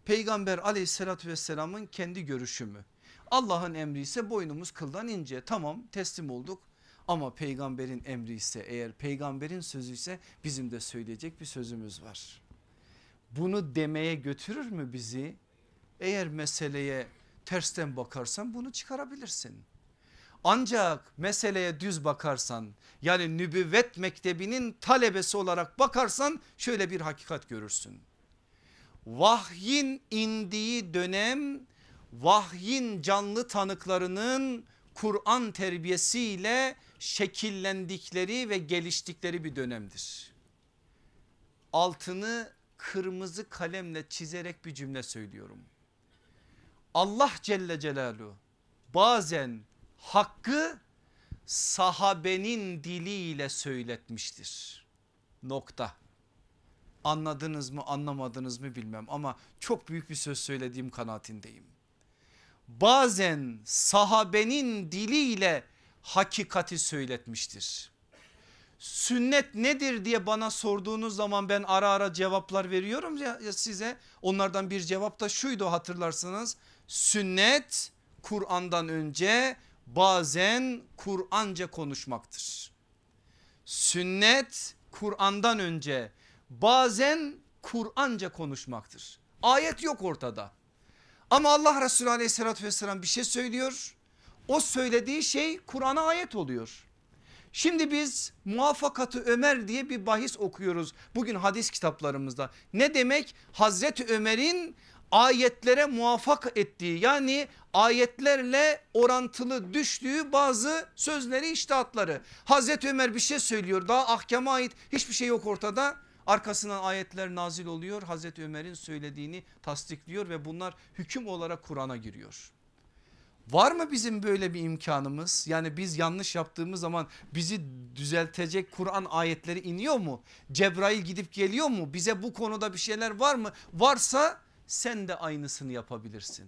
Peygamber aleyhissalatü vesselamın kendi görüşü mü? Allah'ın emri ise boynumuz kıldan ince tamam teslim olduk. Ama peygamberin emri ise eğer peygamberin sözü ise bizim de söyleyecek bir sözümüz var. Bunu demeye götürür mü bizi? Eğer meseleye tersten bakarsan bunu çıkarabilirsin. Ancak meseleye düz bakarsan yani nübüvvet mektebinin talebesi olarak bakarsan şöyle bir hakikat görürsün. Vahyin indiği dönem vahyin canlı tanıklarının Kur'an terbiyesiyle şekillendikleri ve geliştikleri bir dönemdir. Altını kırmızı kalemle çizerek bir cümle söylüyorum. Allah Celle Celaluhu bazen hakkı sahabenin diliyle söyletmiştir. Nokta. Anladınız mı anlamadınız mı bilmem ama çok büyük bir söz söylediğim kanaatindeyim. Bazen sahabenin diliyle hakikati söyletmiştir. Sünnet nedir diye bana sorduğunuz zaman ben ara ara cevaplar veriyorum ya, size. Onlardan bir cevap da şuydu hatırlarsınız. Sünnet Kur'an'dan önce bazen Kur'anca konuşmaktır. Sünnet Kur'an'dan önce bazen Kur'anca konuşmaktır. Ayet yok ortada. Ama Allah Resulü aleyhissalatü vesselam bir şey söylüyor. O söylediği şey Kur'an'a ayet oluyor. Şimdi biz muvaffakatı Ömer diye bir bahis okuyoruz bugün hadis kitaplarımızda. Ne demek? Hazreti Ömer'in ayetlere muvaffak ettiği yani ayetlerle orantılı düştüğü bazı sözleri iştahatları. Hazreti Ömer bir şey söylüyor daha ahkama ait hiçbir şey yok ortada. Arkasından ayetler nazil oluyor Hazreti Ömer'in söylediğini tasdikliyor ve bunlar hüküm olarak Kur'an'a giriyor. Var mı bizim böyle bir imkanımız? Yani biz yanlış yaptığımız zaman bizi düzeltecek Kur'an ayetleri iniyor mu? Cebrail gidip geliyor mu? Bize bu konuda bir şeyler var mı? Varsa sen de aynısını yapabilirsin.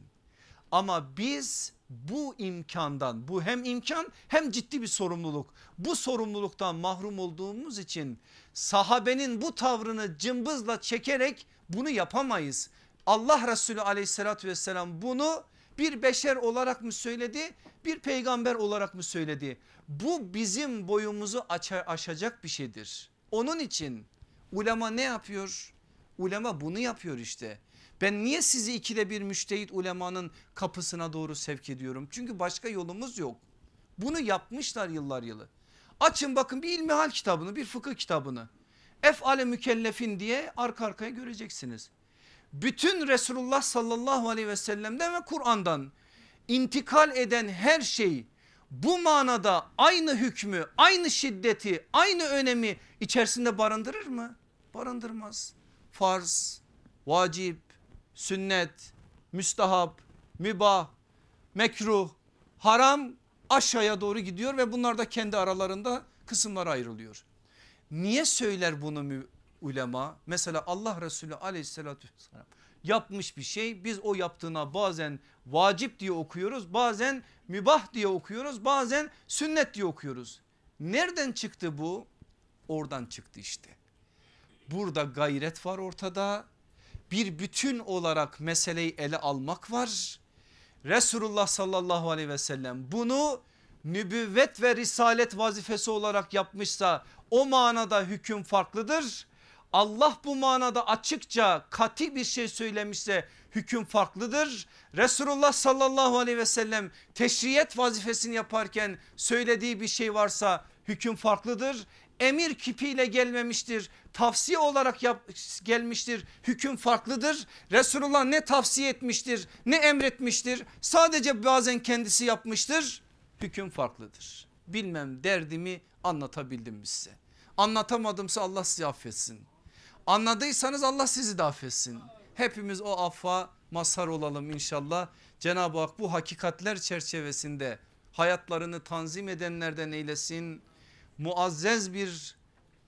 Ama biz bu imkandan bu hem imkan hem ciddi bir sorumluluk. Bu sorumluluktan mahrum olduğumuz için sahabenin bu tavrını cımbızla çekerek bunu yapamayız. Allah Resulü aleyhissalatü vesselam bunu bir beşer olarak mı söyledi bir peygamber olarak mı söyledi? Bu bizim boyumuzu aşacak bir şeydir. Onun için ulema ne yapıyor? Ulema bunu yapıyor işte. Ben niye sizi ikide bir müştehit ulemanın kapısına doğru sevk ediyorum? Çünkü başka yolumuz yok. Bunu yapmışlar yıllar yılı. Açın bakın bir ilmihal kitabını bir fıkıh kitabını. Efale mükellefin diye arka arkaya göreceksiniz. Bütün Resulullah sallallahu aleyhi ve sellem'den ve Kur'an'dan intikal eden her şey bu manada aynı hükmü, aynı şiddeti, aynı önemi içerisinde barındırır mı? Barındırmaz. Farz, vacip, sünnet, müstahap, mübah, mekruh, haram aşağıya doğru gidiyor ve bunlar da kendi aralarında kısımlara ayrılıyor. Niye söyler bunu ulema? Mesela Allah Resulü aleyhissalatü vesselam yapmış bir şey biz o yaptığına bazen vacip diye okuyoruz bazen mübah diye okuyoruz bazen sünnet diye okuyoruz. Nereden çıktı bu? Oradan çıktı işte. Burada gayret var ortada bir bütün olarak meseleyi ele almak var. Resulullah sallallahu aleyhi ve sellem bunu nübüvvet ve risalet vazifesi olarak yapmışsa o manada hüküm farklıdır. Allah bu manada açıkça kati bir şey söylemişse hüküm farklıdır. Resulullah sallallahu aleyhi ve sellem teşriyet vazifesini yaparken söylediği bir şey varsa hüküm farklıdır emir kipiyle gelmemiştir. Tavsiye olarak yap, gelmiştir. Hüküm farklıdır. Resulullah ne tavsiye etmiştir ne emretmiştir. Sadece bazen kendisi yapmıştır. Hüküm farklıdır. Bilmem derdimi anlatabildim mi size? Anlatamadımsa Allah sizi affetsin. Anladıysanız Allah sizi de affetsin. Hepimiz o affa mazhar olalım inşallah. Cenab-ı Hak bu hakikatler çerçevesinde hayatlarını tanzim edenlerden eylesin muazzez bir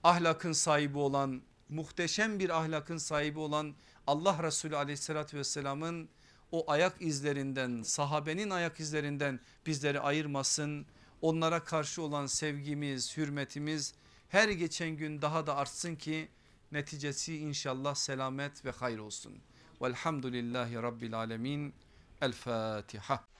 ahlakın sahibi olan muhteşem bir ahlakın sahibi olan Allah Resulü aleyhissalatü vesselamın o ayak izlerinden sahabenin ayak izlerinden bizleri ayırmasın. Onlara karşı olan sevgimiz hürmetimiz her geçen gün daha da artsın ki neticesi inşallah selamet ve hayır olsun. Velhamdülillahi Rabbil Alemin. El Fatiha.